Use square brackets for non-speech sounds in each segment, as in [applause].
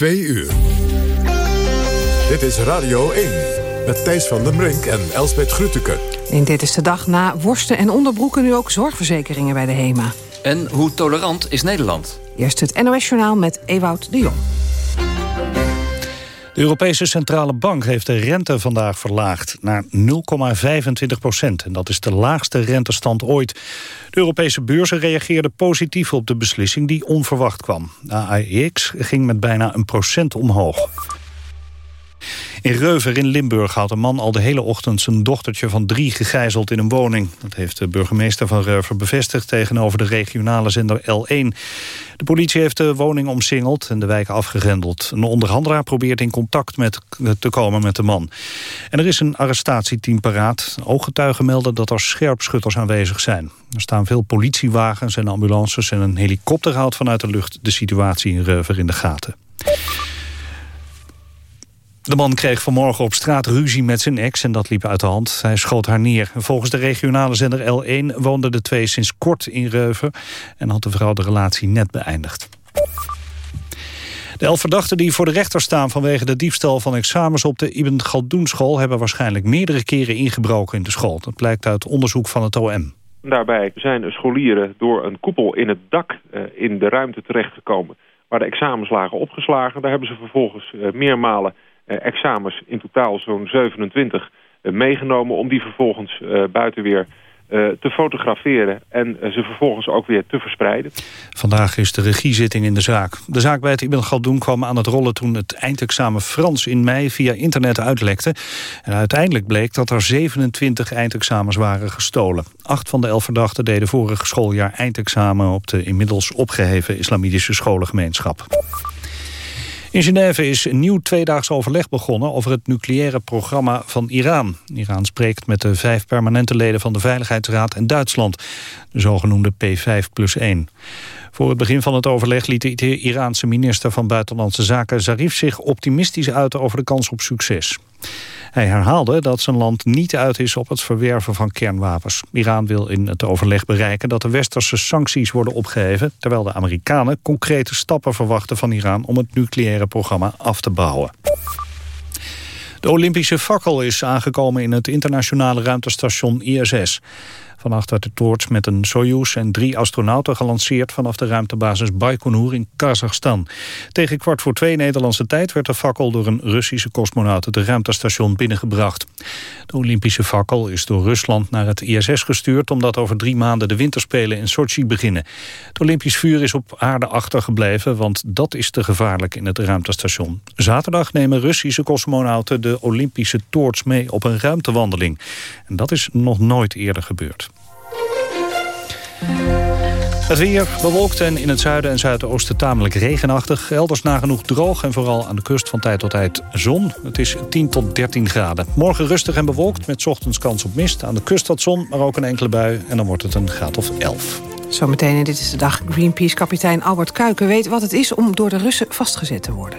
Twee uur. Dit is Radio 1 met Thijs van den Brink en Elsbeth Grütke. In Dit is de Dag na worsten en onderbroeken nu ook zorgverzekeringen bij de HEMA. En hoe tolerant is Nederland? Eerst het NOS-journaal met Ewout de Jong. De Europese Centrale Bank heeft de rente vandaag verlaagd naar 0,25 procent. En dat is de laagste rentestand ooit. De Europese beurzen reageerden positief op de beslissing die onverwacht kwam. De AEX ging met bijna een procent omhoog. In Reuver in Limburg houdt een man al de hele ochtend zijn dochtertje van drie gegijzeld in een woning. Dat heeft de burgemeester van Reuver bevestigd tegenover de regionale zender L1. De politie heeft de woning omsingeld en de wijk afgegrendeld. Een onderhandelaar probeert in contact met, te komen met de man. En er is een arrestatieteam paraat. Ooggetuigen melden dat er scherpschutters aanwezig zijn. Er staan veel politiewagens en ambulances en een helikopter houdt vanuit de lucht de situatie in Reuver in de gaten. De man kreeg vanmorgen op straat ruzie met zijn ex en dat liep uit de hand. Hij schoot haar neer. Volgens de regionale zender L1 woonden de twee sinds kort in Reuven... en had de vrouw de relatie net beëindigd. De elf verdachten die voor de rechter staan vanwege de diefstal van examens op de Ibn Galdoen school hebben waarschijnlijk meerdere keren ingebroken in de school. Dat blijkt uit onderzoek van het OM. Daarbij zijn scholieren door een koepel in het dak eh, in de ruimte terechtgekomen waar de examens lagen opgeslagen. Daar hebben ze vervolgens uh, meermalen eh, examens, in totaal zo'n 27, eh, meegenomen... om die vervolgens eh, buiten weer te fotograferen en ze vervolgens ook weer te verspreiden. Vandaag is de regiezitting in de zaak. De zaak bij het Ibn Galdoen kwam aan het rollen toen het eindexamen Frans in mei via internet uitlekte. En uiteindelijk bleek dat er 27 eindexamens waren gestolen. Acht van de elf verdachten deden vorig schooljaar eindexamen op de inmiddels opgeheven islamitische scholengemeenschap. In Genève is een nieuw tweedaags overleg begonnen over het nucleaire programma van Iran. Iran spreekt met de vijf permanente leden van de Veiligheidsraad en Duitsland, de zogenoemde P5 plus 1. Voor het begin van het overleg liet de Iraanse minister van Buitenlandse Zaken Zarif zich optimistisch uiten over de kans op succes. Hij herhaalde dat zijn land niet uit is op het verwerven van kernwapens. Iran wil in het overleg bereiken dat de westerse sancties worden opgeheven... terwijl de Amerikanen concrete stappen verwachten van Iran... om het nucleaire programma af te bouwen. De Olympische fakkel is aangekomen in het internationale ruimtestation ISS. Vannacht werd de toorts met een Soyuz en drie astronauten gelanceerd... vanaf de ruimtebasis Baikonur in Kazachstan. Tegen kwart voor twee Nederlandse tijd werd de fakkel... door een Russische cosmonaut het ruimtestation binnengebracht. De Olympische fakkel is door Rusland naar het ISS gestuurd... omdat over drie maanden de winterspelen in Sochi beginnen. Het Olympisch vuur is op aarde achtergebleven... want dat is te gevaarlijk in het ruimtestation. Zaterdag nemen Russische cosmonauten de Olympische toorts mee op een ruimtewandeling. En dat is nog nooit eerder gebeurd. Het weer bewolkt en in het zuiden en zuidoosten tamelijk regenachtig. Elders nagenoeg droog en vooral aan de kust van tijd tot tijd zon. Het is 10 tot 13 graden. Morgen rustig en bewolkt met ochtends kans op mist. Aan de kust wat zon, maar ook een enkele bui. En dan wordt het een graad of 11. Zometeen in Dit is de Dag. Greenpeace-kapitein Albert Kuiken weet wat het is... om door de Russen vastgezet te worden.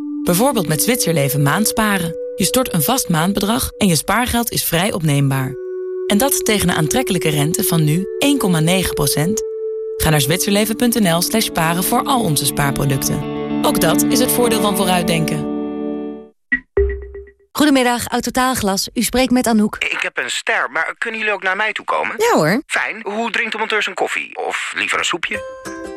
Bijvoorbeeld met Zwitserleven maandsparen. Je stort een vast maandbedrag en je spaargeld is vrij opneembaar. En dat tegen een aantrekkelijke rente van nu 1,9%. Ga naar zwitserleven.nl slash sparen voor al onze spaarproducten. Ook dat is het voordeel van vooruitdenken. Goedemiddag, Autotaalglas. U spreekt met Anouk. Ik heb een ster, maar kunnen jullie ook naar mij toe komen? Ja hoor. Fijn. Hoe drinkt de monteur zijn koffie? Of liever een soepje?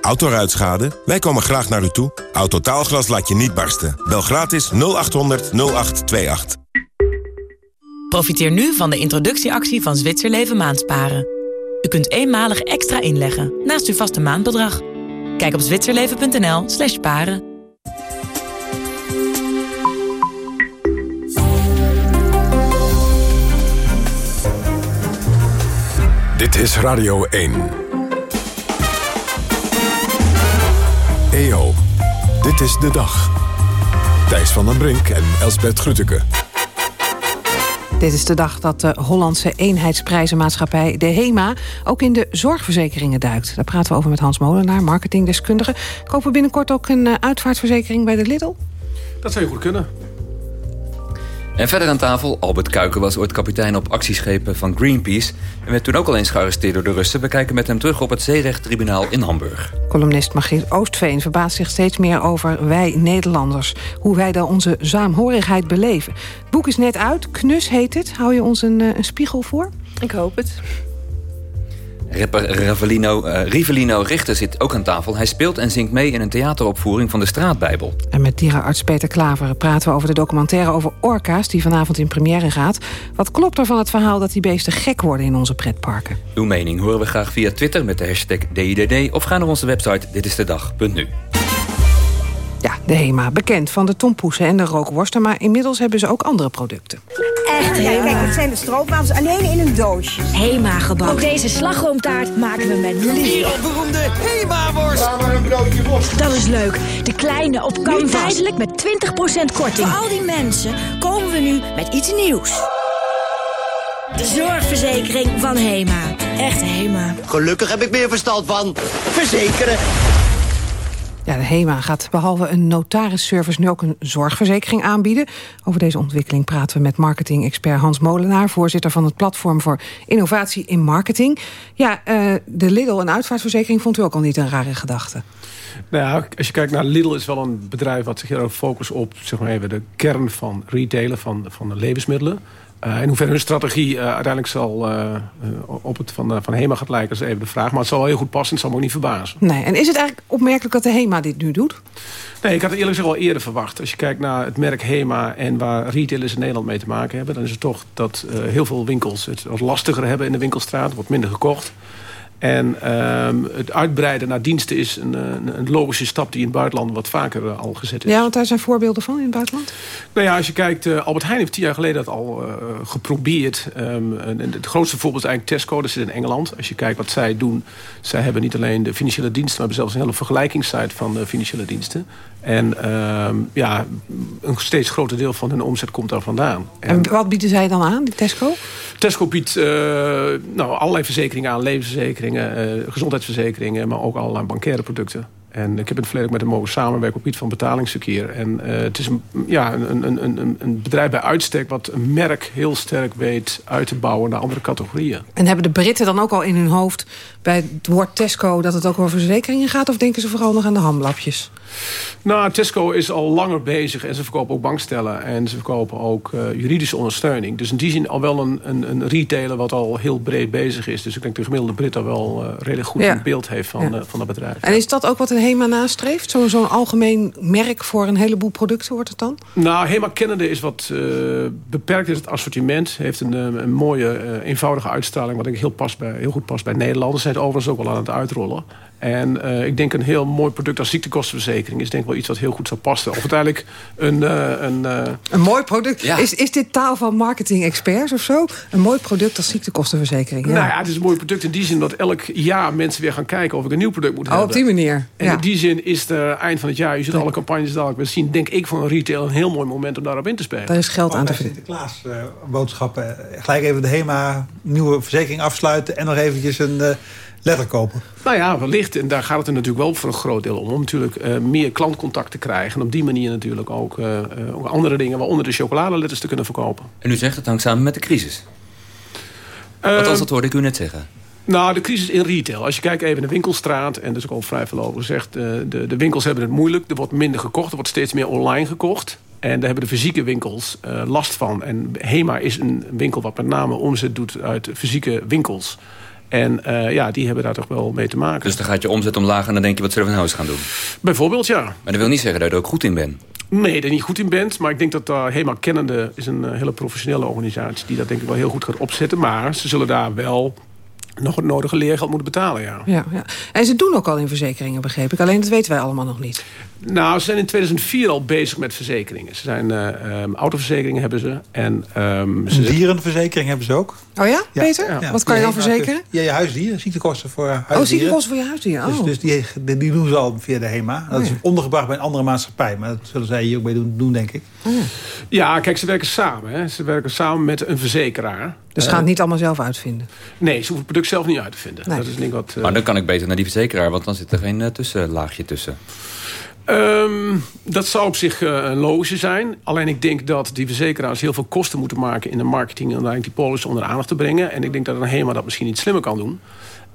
Autoruitschade? Wij komen graag naar u toe. Autotaalglas laat je niet barsten. Bel gratis 0800 0828. Profiteer nu van de introductieactie van Zwitserleven Maandsparen. U kunt eenmalig extra inleggen naast uw vaste maandbedrag. Kijk op zwitserleven.nl slash sparen. Dit is Radio 1. Dit is de dag. Thijs van den Brink en Elsbert Grütke. Dit is de dag dat de Hollandse eenheidsprijzenmaatschappij de HEMA ook in de zorgverzekeringen duikt. Daar praten we over met Hans Molenaar, marketingdeskundige. Kopen we binnenkort ook een eh, uitvaartverzekering bij de Lidl? Dat zou je goed kunnen. En verder aan tafel, Albert Kuiken was ooit kapitein op actieschepen van Greenpeace... en werd toen ook al eens gearresteerd door de Russen. We kijken met hem terug op het zeerechttribunaal in Hamburg. Columnist Margriet Oostveen verbaast zich steeds meer over wij Nederlanders. Hoe wij daar onze saamhorigheid beleven. Het boek is net uit, Knus heet het. Hou je ons een, eh, een spiegel voor? Ik hoop het. Rapper Rivelino, uh, Rivelino Richter zit ook aan tafel. Hij speelt en zingt mee in een theateropvoering van de Straatbijbel. En met dierenarts Peter Klaver praten we over de documentaire over orka's... die vanavond in première gaat. Wat klopt er van het verhaal dat die beesten gek worden in onze pretparken? Uw mening horen we graag via Twitter met de hashtag DIDD... of ga naar onze website ditistedag.nu. Ja, de HEMA, bekend van de tompoesen en de rookworsten... maar inmiddels hebben ze ook andere producten. Echt Hema. Kijk, het zijn de stroopwafels alleen in een doosje. Hema gebak. Ook deze slagroomtaart maken we met liefde. beroemde Hema-worst. een broodje worst. Dat is leuk. De kleine op canvas. Nu tijdelijk met 20% korting. Voor al die mensen komen we nu met iets nieuws. De zorgverzekering van Hema. Echt Hema. Gelukkig heb ik meer verstand van verzekeren. Ja, de HEMA gaat behalve een notarisservice nu ook een zorgverzekering aanbieden. Over deze ontwikkeling praten we met marketing-expert Hans Molenaar... voorzitter van het Platform voor Innovatie in Marketing. Ja, uh, de Lidl- en uitvaartverzekering vond u ook al niet een rare gedachte. Nou als je kijkt naar Lidl is wel een bedrijf wat zich heel focust op zeg maar even, de kern van retailen van, van de levensmiddelen. Uh, in hoeverre hun strategie uh, uiteindelijk zal uh, op het van, van HEMA gaat lijken, is even de vraag. Maar het zal wel heel goed passen, het zal me ook niet verbazen. Nee, en is het eigenlijk opmerkelijk dat de HEMA dit nu doet? Nee, ik had het eerlijk gezegd al eerder verwacht. Als je kijkt naar het merk HEMA en waar retailers in Nederland mee te maken hebben... dan is het toch dat heel veel winkels het wat lastiger hebben in de winkelstraat. wordt minder gekocht. En um, het uitbreiden naar diensten is een, een, een, logische stap die in het buitenland wat vaker uh, al gezet is. Ja, want daar zijn voorbeelden van in het buitenland? Nou ja, als je kijkt, uh, Albert Heijn heeft tien jaar geleden dat al uh, geprobeerd. Um, en het grootste voorbeeld is eigenlijk Tesco, dat zit in Engeland. Als je kijkt wat zij doen, zij hebben niet alleen de financiële diensten... maar hebben zelfs een hele vergelijkingssite van de financiële diensten. En um, ja, een steeds groter deel van hun omzet komt daar vandaan. En, en wat bieden zij dan aan, die Tesco? Tesco biedt nou, allerlei verzekeringen aan, uh, gezondheidsverzekeringen, maar ook allerlei bankaire producten. En ik heb in het verleden met hem mogen samenwerken op gebied van betalingsverkeer. En uh, het is een, ja, een, een, een bedrijf bij uitstek wat een merk heel sterk weet uit te bouwen naar andere categorieën. En hebben de Britten dan ook al in hun hoofd bij het woord Tesco dat het ook over verzekeringen gaat? Of denken ze vooral nog aan de hamlapjes? Nou, Tesco is al langer bezig en ze verkopen ook bankstellen en ze verkopen ook uh, juridische ondersteuning. Dus in die zin al wel een, een, een, retailer wat al heel breed bezig is. Dus ik denk dat de gemiddelde Brit daar wel uh, redelijk goed ja. een beeld heeft van, ja. uh, van dat bedrijf. En is dat ook wat een HEMA nastreeft? Zo'n zo algemeen merk voor een heleboel producten wordt het dan? Nou, HEMA kennende is wat beperkt is het assortiment. Heeft een, een mooie, eenvoudige uitstraling wat ik heel, pas bij, heel goed past bij Nederlanders. Ze zijn het overigens ook wel aan het uitrollen. En uh, ik denk een heel mooi product als ziektekostenverzekering... is denk ik wel iets wat heel goed zou passen. Of uiteindelijk een... Uh, een, uh... een mooi product? Ja. Is, is dit taal van marketing-experts of zo? Een mooi product als ziektekostenverzekering? Ja. Nou ja, het is een mooi product in die zin dat elk jaar mensen weer gaan kijken... of ik een nieuw product moet oh, hebben. op die manier. En ja. in die zin is het eind van het jaar... je zult alle campagnes dadelijk weer zien... denk ik voor een retail een heel mooi moment om daarop in te spelen. Daar is geld oh, aan te vinden. Sinterklaas boodschappen. Gelijk even de HEMA nieuwe verzekering afsluiten... en nog eventjes een letter kopen? Nou ja, wellicht. En daar gaat het er natuurlijk wel voor een groot deel om. Om natuurlijk uh, meer klantcontact te krijgen. En op die manier natuurlijk ook, uh, uh, ook andere dingen... waaronder de chocoladeletters te kunnen verkopen. En u zegt het hangt samen met de crisis. Wat was dat hoorde ik u net zeggen? Nou, de crisis in retail. Als je kijkt even naar de winkelstraat... en is ook al vrij veel over gezegd... de, de winkels hebben het moeilijk. Er wordt minder gekocht. Er wordt steeds meer online gekocht. En daar hebben de fysieke winkels uh, last van. En HEMA is een winkel wat met name omzet doet uit fysieke winkels. En uh, ja, die hebben daar toch wel mee te maken. Dus dan gaat je omzet omlaag en dan denk je wat zullen we in huis gaan doen? Bijvoorbeeld, ja. Maar dat wil niet zeggen dat je er ook goed in bent. Nee, dat je niet goed in bent. Maar ik denk dat uh, HEMA Kennende is een uh, hele professionele organisatie... die dat denk ik wel heel goed gaat opzetten. Maar ze zullen daar wel nog het nodige leergeld moeten betalen, ja. ja. Ja, En ze doen ook al in verzekeringen, begreep ik. Alleen dat weten wij allemaal nog niet. Nou, ze zijn in 2004 al bezig met verzekeringen. Ze zijn uh, um, autoverzekeringen hebben ze. En, um, een dierenverzekering hebben ze ook? Oh ja, Peter? Wat kan je dan verzekeren? Ja, je huisdier, ziektekosten voor huisdieren. Oh, ziektekosten voor je huisdier. Dus, Oh. dus die, die, die doen ze al via de HEMA. Dat Oh, is ja. ondergebracht bij een andere maatschappij. Maar dat zullen zij hier ook mee doen, doen denk ik. Ja, kijk, ze werken samen. Hè. Ze werken samen met een verzekeraar. Dus Eh, ga het niet allemaal zelf uitvinden. Nee, ze hoeven het product zelf niet uit te vinden. Nee. Dat is ik wat... eh, Maar dan kan ik beter naar die verzekeraar, want dan zit er geen eh, tussenlaagje tussen. Ehm, dat zou op zich eh, een logische zijn. Alleen ik denk dat die verzekeraars heel veel kosten moeten maken... in de marketing uiteindelijk die polis onder de aandacht te brengen. En ik denk dat een HEMA dat misschien iets slimmer kan doen.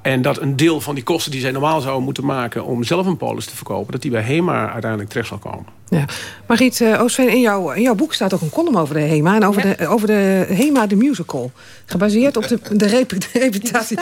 En dat een deel van die kosten die zij normaal zouden moeten maken... om zelf een polis te verkopen... dat die bij HEMA uiteindelijk terecht zal komen. Ja. Margriet uh, Oostveen, in, jouw, in jouw boek staat ook een column over de HEMA. En over, de, over de HEMA, de musical. Gebaseerd op de, de, rep, de reputatie.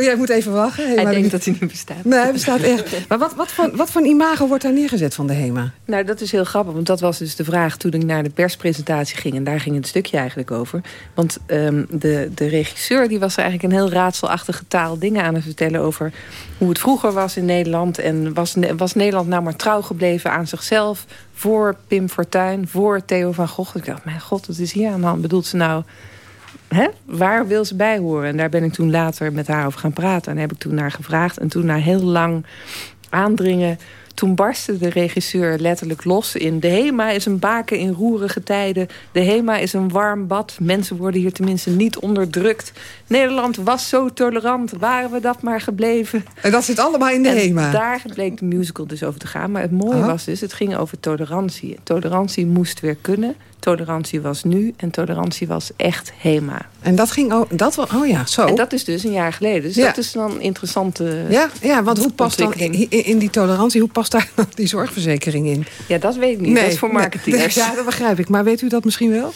Jij moet even wachten. HEMA, hij denkt dat hij niet bestaat. Nee, hij bestaat echt. Maar wat, wat, voor, wat voor imago wordt daar neergezet van de HEMA? Nou, dat is heel grappig. Want dat was dus de vraag toen ik naar de perspresentatie ging. En daar ging het stukje eigenlijk over. Want um, de, de regisseur die was eigenlijk een heel raadselachtige taal dingen aan het vertellen over hoe het vroeger was in Nederland. En was, was Nederland nou maar trouw gebleven aan zichzelf voor Pim Fortuyn, voor Theo van Gogh. Ik dacht, mijn god, wat is hier aan de hand? Bedoelt ze nou, hè? waar wil ze bij horen? En daar ben ik toen later met haar over gaan praten. En daar heb ik toen naar gevraagd. En toen na heel lang aandringen... Toen barstte de regisseur letterlijk los in... de HEMA is een baken in roerige tijden. De HEMA is een warm bad. Mensen worden hier tenminste niet onderdrukt. Nederland was zo tolerant. Waren we dat maar gebleven? En dat zit allemaal in de en HEMA? daar bleek de musical dus over te gaan. Maar het mooie was dus, het ging over tolerantie. Tolerantie moest weer kunnen. Tolerantie was nu en tolerantie was echt HEMA. En dat ging ook, dat was, oh ja, zo. En dat is dus een jaar geleden. Dus ja. dat is dan een interessante Ja, ja want hoe past dan in, in, die tolerantie, hoe past daar die zorgverzekering in? Ja, dat weet ik niet. Nee, dat is voor marketeers. Nee, [laughs] ja, dat begrijp ik. Maar weet u dat misschien wel?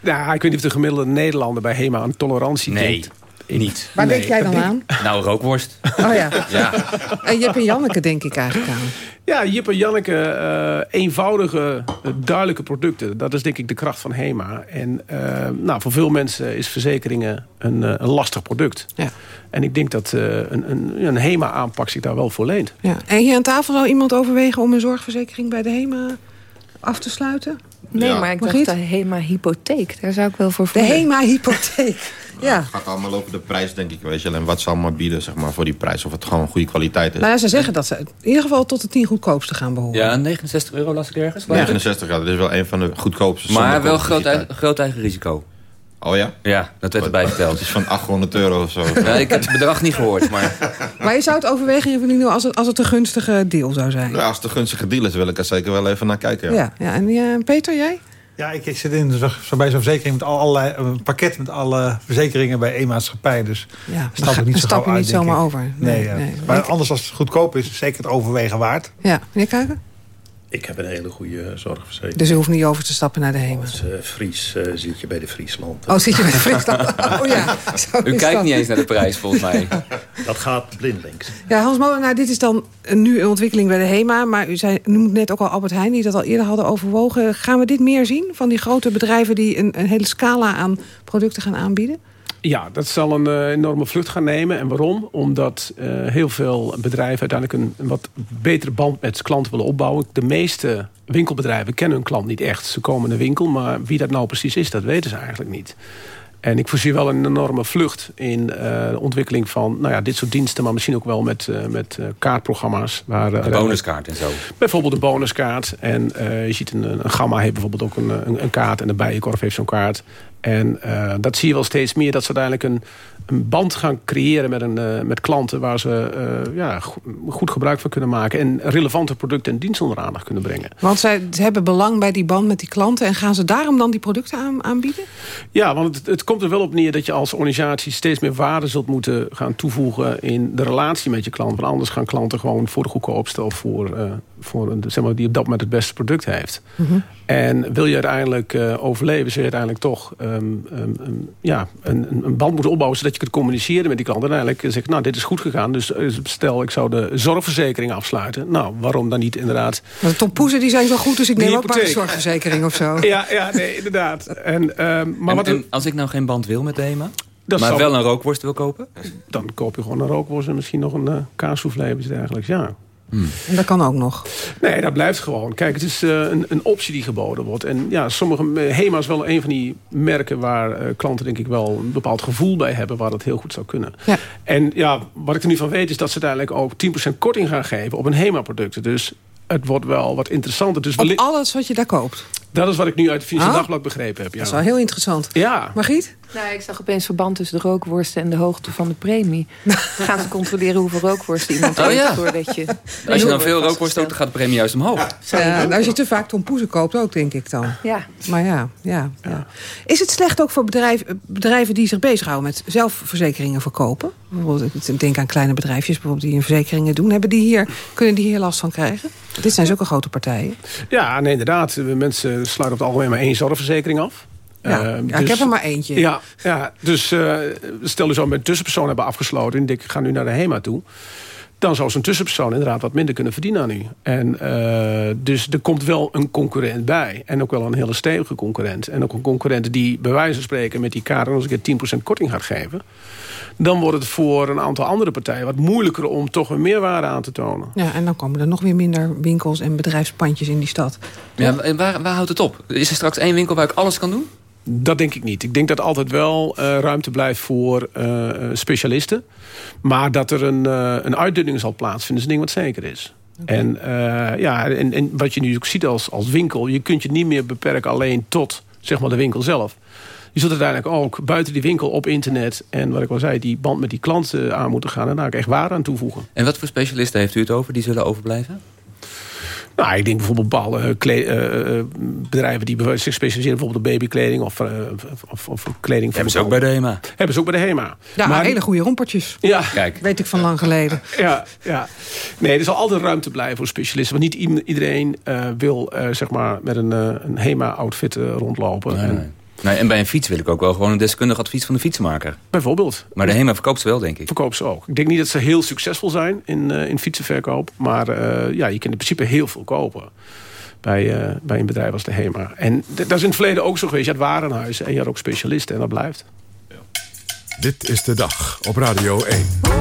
Ja, ik weet niet of de gemiddelde Nederlander bij HEMA aan tolerantie nee. denkt. Niet. Waar nee. denk jij dan aan? [laughs] Nou, rookworst. Oh ja. ja. En Jip en Janneke denk ik eigenlijk aan. Ja, Jip en Janneke, uh, eenvoudige, uh, duidelijke producten. Dat is denk ik de kracht van HEMA. En uh, nou, voor veel mensen is verzekeringen een, een lastig product. Ja. En ik denk dat een, een, een HEMA-aanpak zich daar wel voor leent. Ja. En hier aan tafel zou iemand overwegen om een zorgverzekering bij de HEMA af te sluiten? Nee, ja. maar ik dacht de HEMA-hypotheek. Daar zou ik wel voor voelen. De HEMA-hypotheek. [laughs] Ja. Het gaat allemaal over de prijs, denk ik. Weet je, en wat ze allemaal bieden zeg maar, voor die prijs. Of het gewoon goede kwaliteit is. Nou ja, ze zeggen dat ze in ieder geval tot de 10 goedkoopste gaan behoren. Ja, 69 euro las ik ergens. 69, ja, dat is wel een van de goedkoopste. Maar wel groot, groot eigen risico. Oh ja? Ja, dat werd erbij verteld. Het is van 800 euro of zo. Ja, ik heb het bedrag niet gehoord, maar... Maar je zou het overwegen nu als het, als het een gunstige deal zou zijn? Ja, als het een gunstige deal is, wil ik er zeker wel even naar kijken. Ja, ja, ja. en ja, Peter, jij? Ja, ik, ik zit in zo, zo bij zo'n verzekering met allerlei, een pakket met alle verzekeringen bij één maatschappij. Dus ja, stap ik niet zo stap je niet zomaar over. Nee, nee, ja. nee, Maar anders als het goedkoop is, is zeker het overwegen waard. Ja, meneer Kuiken? Ik heb een hele goede zorgverzekering. Dus u hoeft niet over te stappen naar de HEMA? Als uh, Fries uh, zit je bij de Friesland. Oh, zit je bij de Friesland? [laughs] Oh ja. U kijkt dat. niet eens naar de prijs, volgens mij. [laughs] dat gaat blindelings. Ja, Hans Molenaar, dit is dan nu een ontwikkeling bij de HEMA. Maar u zei, net ook al Albert Heijn, die dat al eerder hadden overwogen. Gaan we dit meer zien van die grote bedrijven... die een, een hele scala aan producten gaan aanbieden? Ja, dat zal een uh, enorme vlucht gaan nemen. En waarom? Omdat uh, heel veel bedrijven uiteindelijk een, een, wat betere band met klanten willen opbouwen. De meeste winkelbedrijven kennen hun klant niet echt. Ze komen in de winkel, maar wie dat nou precies is, dat weten ze eigenlijk niet. En ik voorzie wel een enorme vlucht in uh, de ontwikkeling van nou ja, dit soort diensten... maar misschien ook wel met, uh, met kaartprogramma's. Waar, de bonuskaart en zo. Bijvoorbeeld de bonuskaart. En je ziet een, een Gamma heeft bijvoorbeeld ook een, een, een kaart... en de Bijenkorf heeft zo'n kaart. En dat zie je wel steeds meer... dat ze uiteindelijk een, een band gaan creëren met, een, met klanten... waar ze ja, goed gebruik van kunnen maken... en relevante producten en diensten onder aandacht kunnen brengen. Want zij hebben belang bij die band met die klanten... en gaan ze daarom dan die producten aan, aanbieden? Ja, want het, het komt er wel op neer dat je als organisatie steeds meer waarde zult moeten gaan toevoegen in de relatie met je klant. Want anders gaan klanten gewoon voor de goedkoopste of voor, uh, voor een, zeg maar, die op dat moment het beste product heeft. Mhm. Mm -hmm. En wil je uiteindelijk uh, overleven, zul je uiteindelijk toch um, um, um, ja, een, een, band moeten opbouwen zodat je kunt communiceren met die klant. En uiteindelijk zeg nou, dit is goed gegaan. Dus stel, ik zou de zorgverzekering afsluiten. Nou, waarom dan niet inderdaad? Maar de tompoezen die zijn zo goed, dus ik neem ook maar een zorgverzekering of zo. [laughs] Ja, ja nee, inderdaad. En, maar en, wat en als ik nou geen band wil met de HEMA? Dat maar zal... wel een rookworst wil kopen? Dan koop je gewoon een rookworst en misschien nog een uh, kaassoufflé of iets dergelijks, ja. En dat kan ook nog. Nee, dat blijft gewoon. Kijk, het is uh, een, een, optie die geboden wordt. En ja, sommige... HEMA is wel een van die merken waar uh, klanten denk ik wel een bepaald gevoel bij hebben... waar dat heel goed zou kunnen. Ja. En ja, wat ik er nu van weet is dat ze uiteindelijk ook 10% korting gaan geven op een HEMA-producten. Dus het wordt wel wat interessanter. Dus op alles wat je daar koopt? Dat is wat ik nu uit het Financieel ah. Dagblad begrepen heb. Ja. Dat is wel heel interessant. Ja. Margriet? Nou, ik zag opeens verband tussen de rookworsten en de hoogte van de premie. Dan [laughs] gaan ze controleren hoeveel rookworsten iemand oh, heeft. Ja. Voordat je als je dan veel rookworsten dan gaat de premie juist omhoog. Ja, als je te vaak tompoezen koopt ook, denk ik dan. Ja. Maar ja, ja, ja. Is het slecht ook voor bedrijven, bedrijven die zich bezighouden met zelfverzekeringen verkopen? Bijvoorbeeld, ik denk aan kleine bedrijfjes bijvoorbeeld die een verzekeringen doen. Hebben die hier, kunnen die hier last van krijgen? Dit zijn zulke grote partijen. Ja, nee, inderdaad. Mensen sluiten op het algemeen maar één zorgverzekering af. Ja, uh, ja dus, ik heb er maar eentje. Ja, ja dus uh, stel je zo met een tussenpersoon hebben afgesloten... en ik ga nu naar de HEMA toe... dan zou zo'n tussenpersoon inderdaad wat minder kunnen verdienen aan u. En, uh, dus er komt wel een concurrent bij. En ook wel een hele stevige concurrent. En ook een concurrent die bij wijze van spreken met die kaart... als ik het 10% korting gaat geven... dan wordt het voor een aantal andere partijen wat moeilijker... om toch een meerwaarde aan te tonen. Ja, en dan komen er nog weer minder winkels en bedrijfspandjes in die stad. Ja, en waar, waar houdt het op? Is er straks één winkel waar ik alles kan doen? Dat denk ik niet. Ik denk dat altijd wel uh, ruimte blijft voor uh, specialisten. Maar dat er een, uh, een uitdunning zal plaatsvinden, is een ding wat zeker is. Okay. En, ja, en, en, wat je nu ook ziet als, als winkel... je kunt je niet meer beperken alleen tot zeg maar, de winkel zelf. Je zult uiteindelijk ook buiten die winkel op internet... en wat ik al zei, die band met die klanten aan moeten gaan... en daar ook echt waarde aan toevoegen. En wat voor specialisten heeft u het over die zullen overblijven? Nou, ik denk bijvoorbeeld bepaalde uh, bedrijven die zich specialiseren bijvoorbeeld op babykleding of, uh, of, of, kleding. Hebben ze ook bij de HEMA? Hebben ze ook bij de HEMA. Ja, maar hele goede rompertjes. Ja. Kijk. Weet ik van lang geleden. Ja, ja. Nee, er zal altijd ruimte blijven voor specialisten. Want niet iedereen wil zeg maar met een, een HEMA-outfit rondlopen. Nee, nee. Nee, en bij een fiets wil ik ook wel gewoon een deskundig advies van de fietsenmaker. Bijvoorbeeld. Maar de HEMA verkoopt ze wel, denk ik. Verkoopt ze ook. Ik denk niet dat ze heel succesvol zijn in, uh, in fietsenverkoop. Maar uh, ja, je kunt in principe heel veel kopen. Bij, uh, bij een bedrijf als de HEMA. En dat is in het verleden ook zo geweest. Je had warenhuizen en je had ook specialisten. En dat blijft. Ja. Dit is de dag op Radio 1.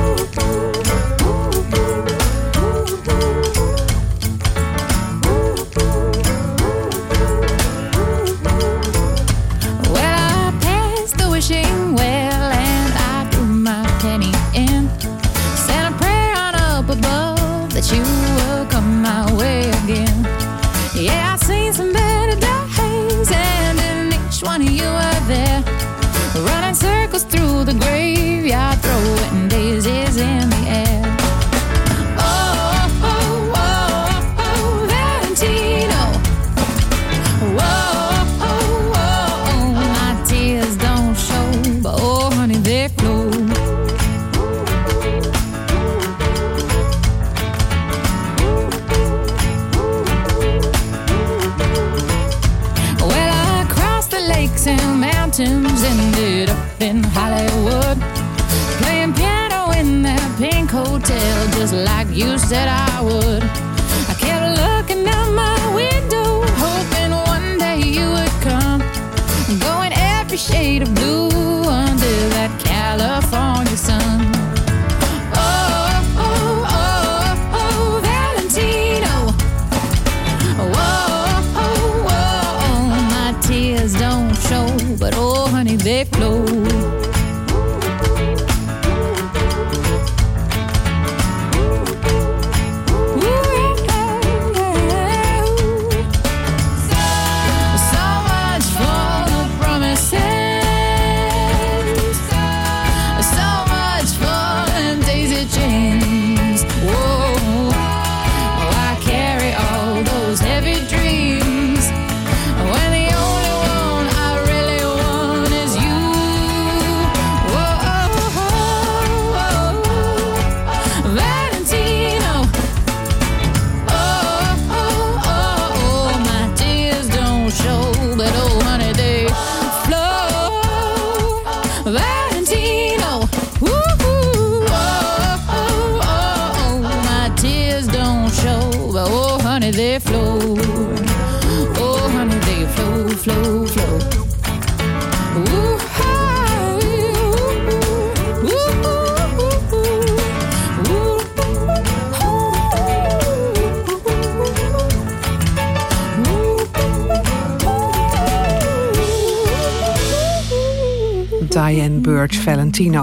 Hotel, just like you said I would. I kept looking out my window, hoping one day you would come. Going every shade of blue under that California sun.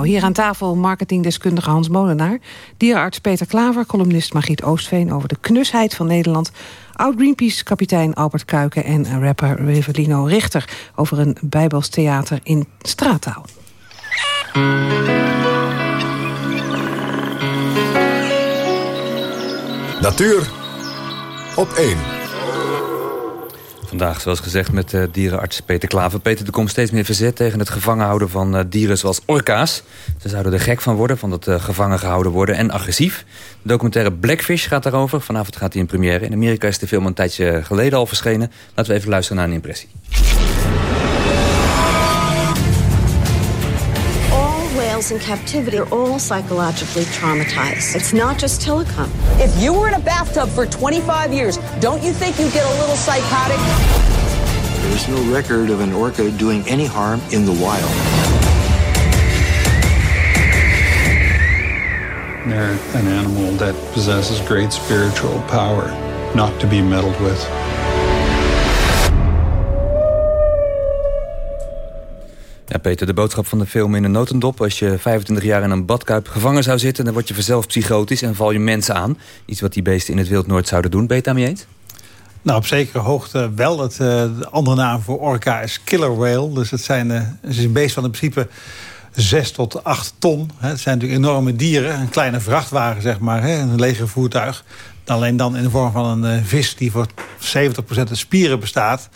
Valentino. Hier aan tafel marketingdeskundige Hans Molenaar... dierenarts Peter Klaver, columnist Margriet Oostveen... over de knusheid van Nederland... oud-Greenpeace-kapitein Albert Kuiken... en rapper Revelino Richter... over een Bijbels theater in straattaal. Natuur op 1. Vandaag, zoals gezegd, met uh, dierenarts Peter Klaver. Peter, er komt steeds meer verzet tegen het gevangen houden van uh, dieren zoals orka's. Ze zouden er gek van worden, van dat uh, gevangen gehouden worden en agressief. De documentaire Blackfish gaat daarover. Vanavond gaat hij in première. In Amerika is de film een tijdje geleden al verschenen. Laten we even luisteren naar een impressie. Whales in captivity are all psychologically traumatized. It's not just telecom. If you were in a bathtub for 25 years, don't you think you'd get a little psychotic? There's no record of an orca doing any harm in the wild. They're an animal that possesses great spiritual power, not to be meddled with. Peter, de boodschap van de film in een notendop. Als je 25 jaar in een badkuip gevangen zou zitten... dan word je vanzelf psychotisch en val je mensen aan. Iets wat die beesten in het wild nooit zouden doen. Ben je het eens? Nou, op zekere hoogte wel. Het, uh, de andere naam voor orka is killer whale. Dus het, zijn, uh, het is een beest van in principe 6 tot 8 ton. Het zijn natuurlijk enorme dieren. Een kleine vrachtwagen, zeg maar. Een legervoertuig. Alleen dan in de vorm van een uh, vis die voor 70% uit spieren bestaat.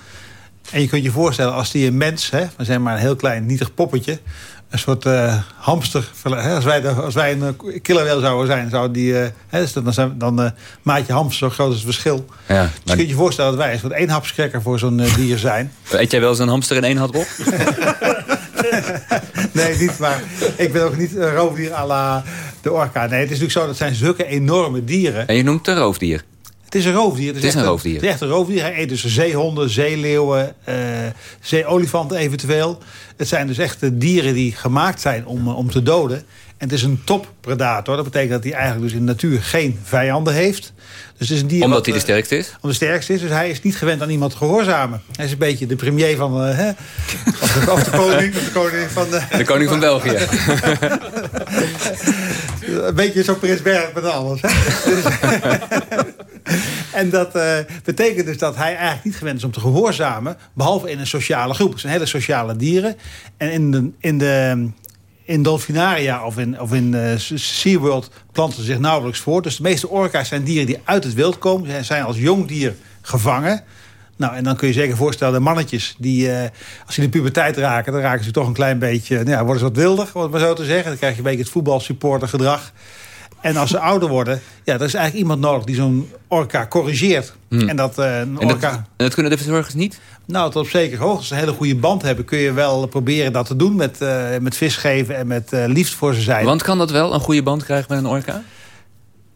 En je kunt je voorstellen, als die een mens... Hè, we zijn maar een heel klein, nietig poppetje... een soort uh, hamster... Hè, als, wij de, als wij een killerweel zouden zijn... Zou die, uh, hè, dus dan, zijn, dan uh, maat je hamster, zo groot is het verschil. Ja, dus maar... kun je je voorstellen dat wij een soort één hapskrekker voor zo'n dier zijn. Eet jij wel eens een hamster in één hap op? [laughs] nee, niet, maar ik ben ook niet een roofdier à la de orka. Nee, het is natuurlijk zo, dat zijn zulke enorme dieren. En je noemt het een roofdier? Het is een roofdier. Het is, het is een roofdier. Het is echt een roofdier. Hij eet dus zeehonden, zeeleeuwen, uh, zeeolifanten eventueel. Het zijn dus echt dieren die gemaakt zijn om, om te doden. En het is een toppredator. Dat betekent dat hij eigenlijk dus in de natuur geen vijanden heeft. Dus het is een dier Omdat wat, hij de sterkste is? Omdat de sterkste is. Dus hij is niet gewend aan iemand te gehoorzamen. Hij is een beetje de premier van... Uh, hè, of, de, of, de, koning, of de koning van... De, de koning van België. [laughs] een beetje zo'n Prins Berg met alles. Hè? [laughs] en dat uh, betekent dus dat hij eigenlijk niet gewend is om te gehoorzamen... behalve in een sociale groep. Het zijn hele sociale dieren. En in de, in de, in dolfinaria of in, of in uh, SeaWorld planten ze zich nauwelijks voor. Dus de meeste orka's zijn dieren die uit het wild komen. Ze zijn als jong dier gevangen. Nou, en dan kun je zeker voorstellen, de mannetjes... die uh, als ze in de puberteit raken... dan raken ze toch een klein beetje... Nou ja, worden ze wat wilder, om het maar zo te zeggen. Dan krijg je een beetje het voetbalsupportergedrag. En als ze ouder worden, ja, er is eigenlijk iemand nodig die zo'n orka corrigeert. Hmm. En dat uh, dat, orka... en dat kunnen de verzorgers niet? Nou, tot op zeker hoogte. Als ze een hele goede band hebben... kun je wel proberen dat te doen met, uh, met vis geven en met uh, liefst voor ze zijn. Want kan dat wel, een goede band krijgen met een orka?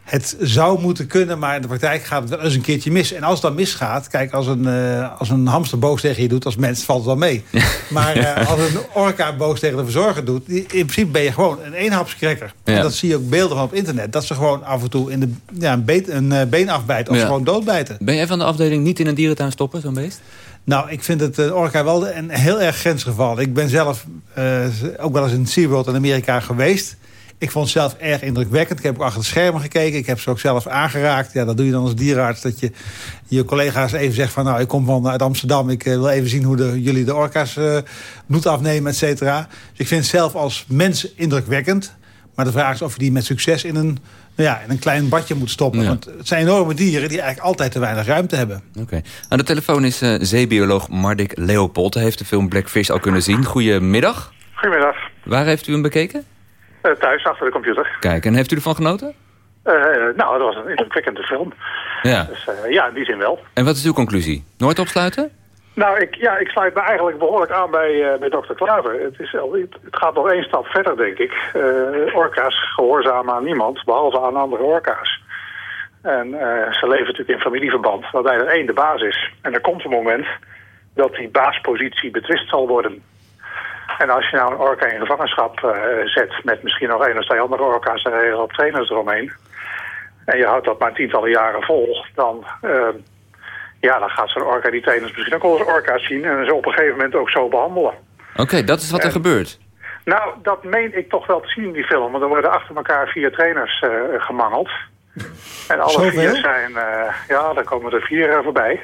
Het zou moeten kunnen, maar in de praktijk gaat het wel eens een keertje mis. En als dan misgaat, kijk, als een, uh, als een hamster boos tegen je doet... als mens valt het wel mee. Ja. Maar [laughs] uh, als een orka boos tegen de verzorger doet... in principe ben je gewoon een eenhapskrekker. Ja. En dat zie je ook beelden van op internet. Dat ze gewoon af en toe in de, ja, een, beet, een uh, been afbijten of ja. gewoon doodbijten. Ben jij van de afdeling niet in een dierentuin stoppen, zo'n beest? Nou, ik vind het uh, orka wel een heel erg grensgeval. Ik ben zelf ook wel eens in SeaWorld in Amerika geweest... Ik vond het zelf erg indrukwekkend. Ik heb ook achter de schermen gekeken. Ik heb ze ook zelf aangeraakt. Ja, dat doe je dan als dierenarts. Dat je je collega's even zegt van... nou, ik kom van uit Amsterdam. Ik uh, wil even zien hoe de, jullie de orka's uh, bloed afnemen, et cetera. Dus ik vind het zelf als mens indrukwekkend. Maar de vraag is of je die met succes in een, nou ja, in een klein badje moet stoppen. Ja. Want het zijn enorme dieren die eigenlijk altijd te weinig ruimte hebben. Oké. Okay. Aan de telefoon is uh, zeebioloog Mardik Leopold. Hij heeft de film Blackfish al kunnen zien. Goedemiddag. Goedemiddag. Waar heeft u hem bekeken? Uh, thuis, achter de computer. Kijk, en heeft u ervan genoten? Uh, nou, dat was een indrukwekkende film. Ja. Dus uh, ja, in die zin wel. En wat is uw conclusie? Nooit opsluiten? Nou, ik, ja, ik sluit me eigenlijk behoorlijk aan bij, bij dokter Klaver. Het, is, het gaat nog één stap verder, denk ik. orka's gehoorzamen aan niemand, behalve aan andere orka's. En ze leven natuurlijk in familieverband, waarbij er één de baas is. En er komt een moment dat die baaspositie betwist zal worden. En als je nou een orka in gevangenschap uh, zet... met misschien nog één of twee andere orka's en een hele hoop trainers eromheen... en je houdt dat maar tientallen jaren vol... dan, uh, ja, dan gaat zo'n orka die trainers misschien ook wel als orka's zien... en ze op een gegeven moment ook zo behandelen. Oké, okay, dat is wat er en, gebeurt. Nou, dat meen ik toch wel te zien in die film. Want er worden achter elkaar vier trainers uh, gemangeld. En alle Zoveel? vier zijn... Uh, ja, daar komen er vier uh, voorbij.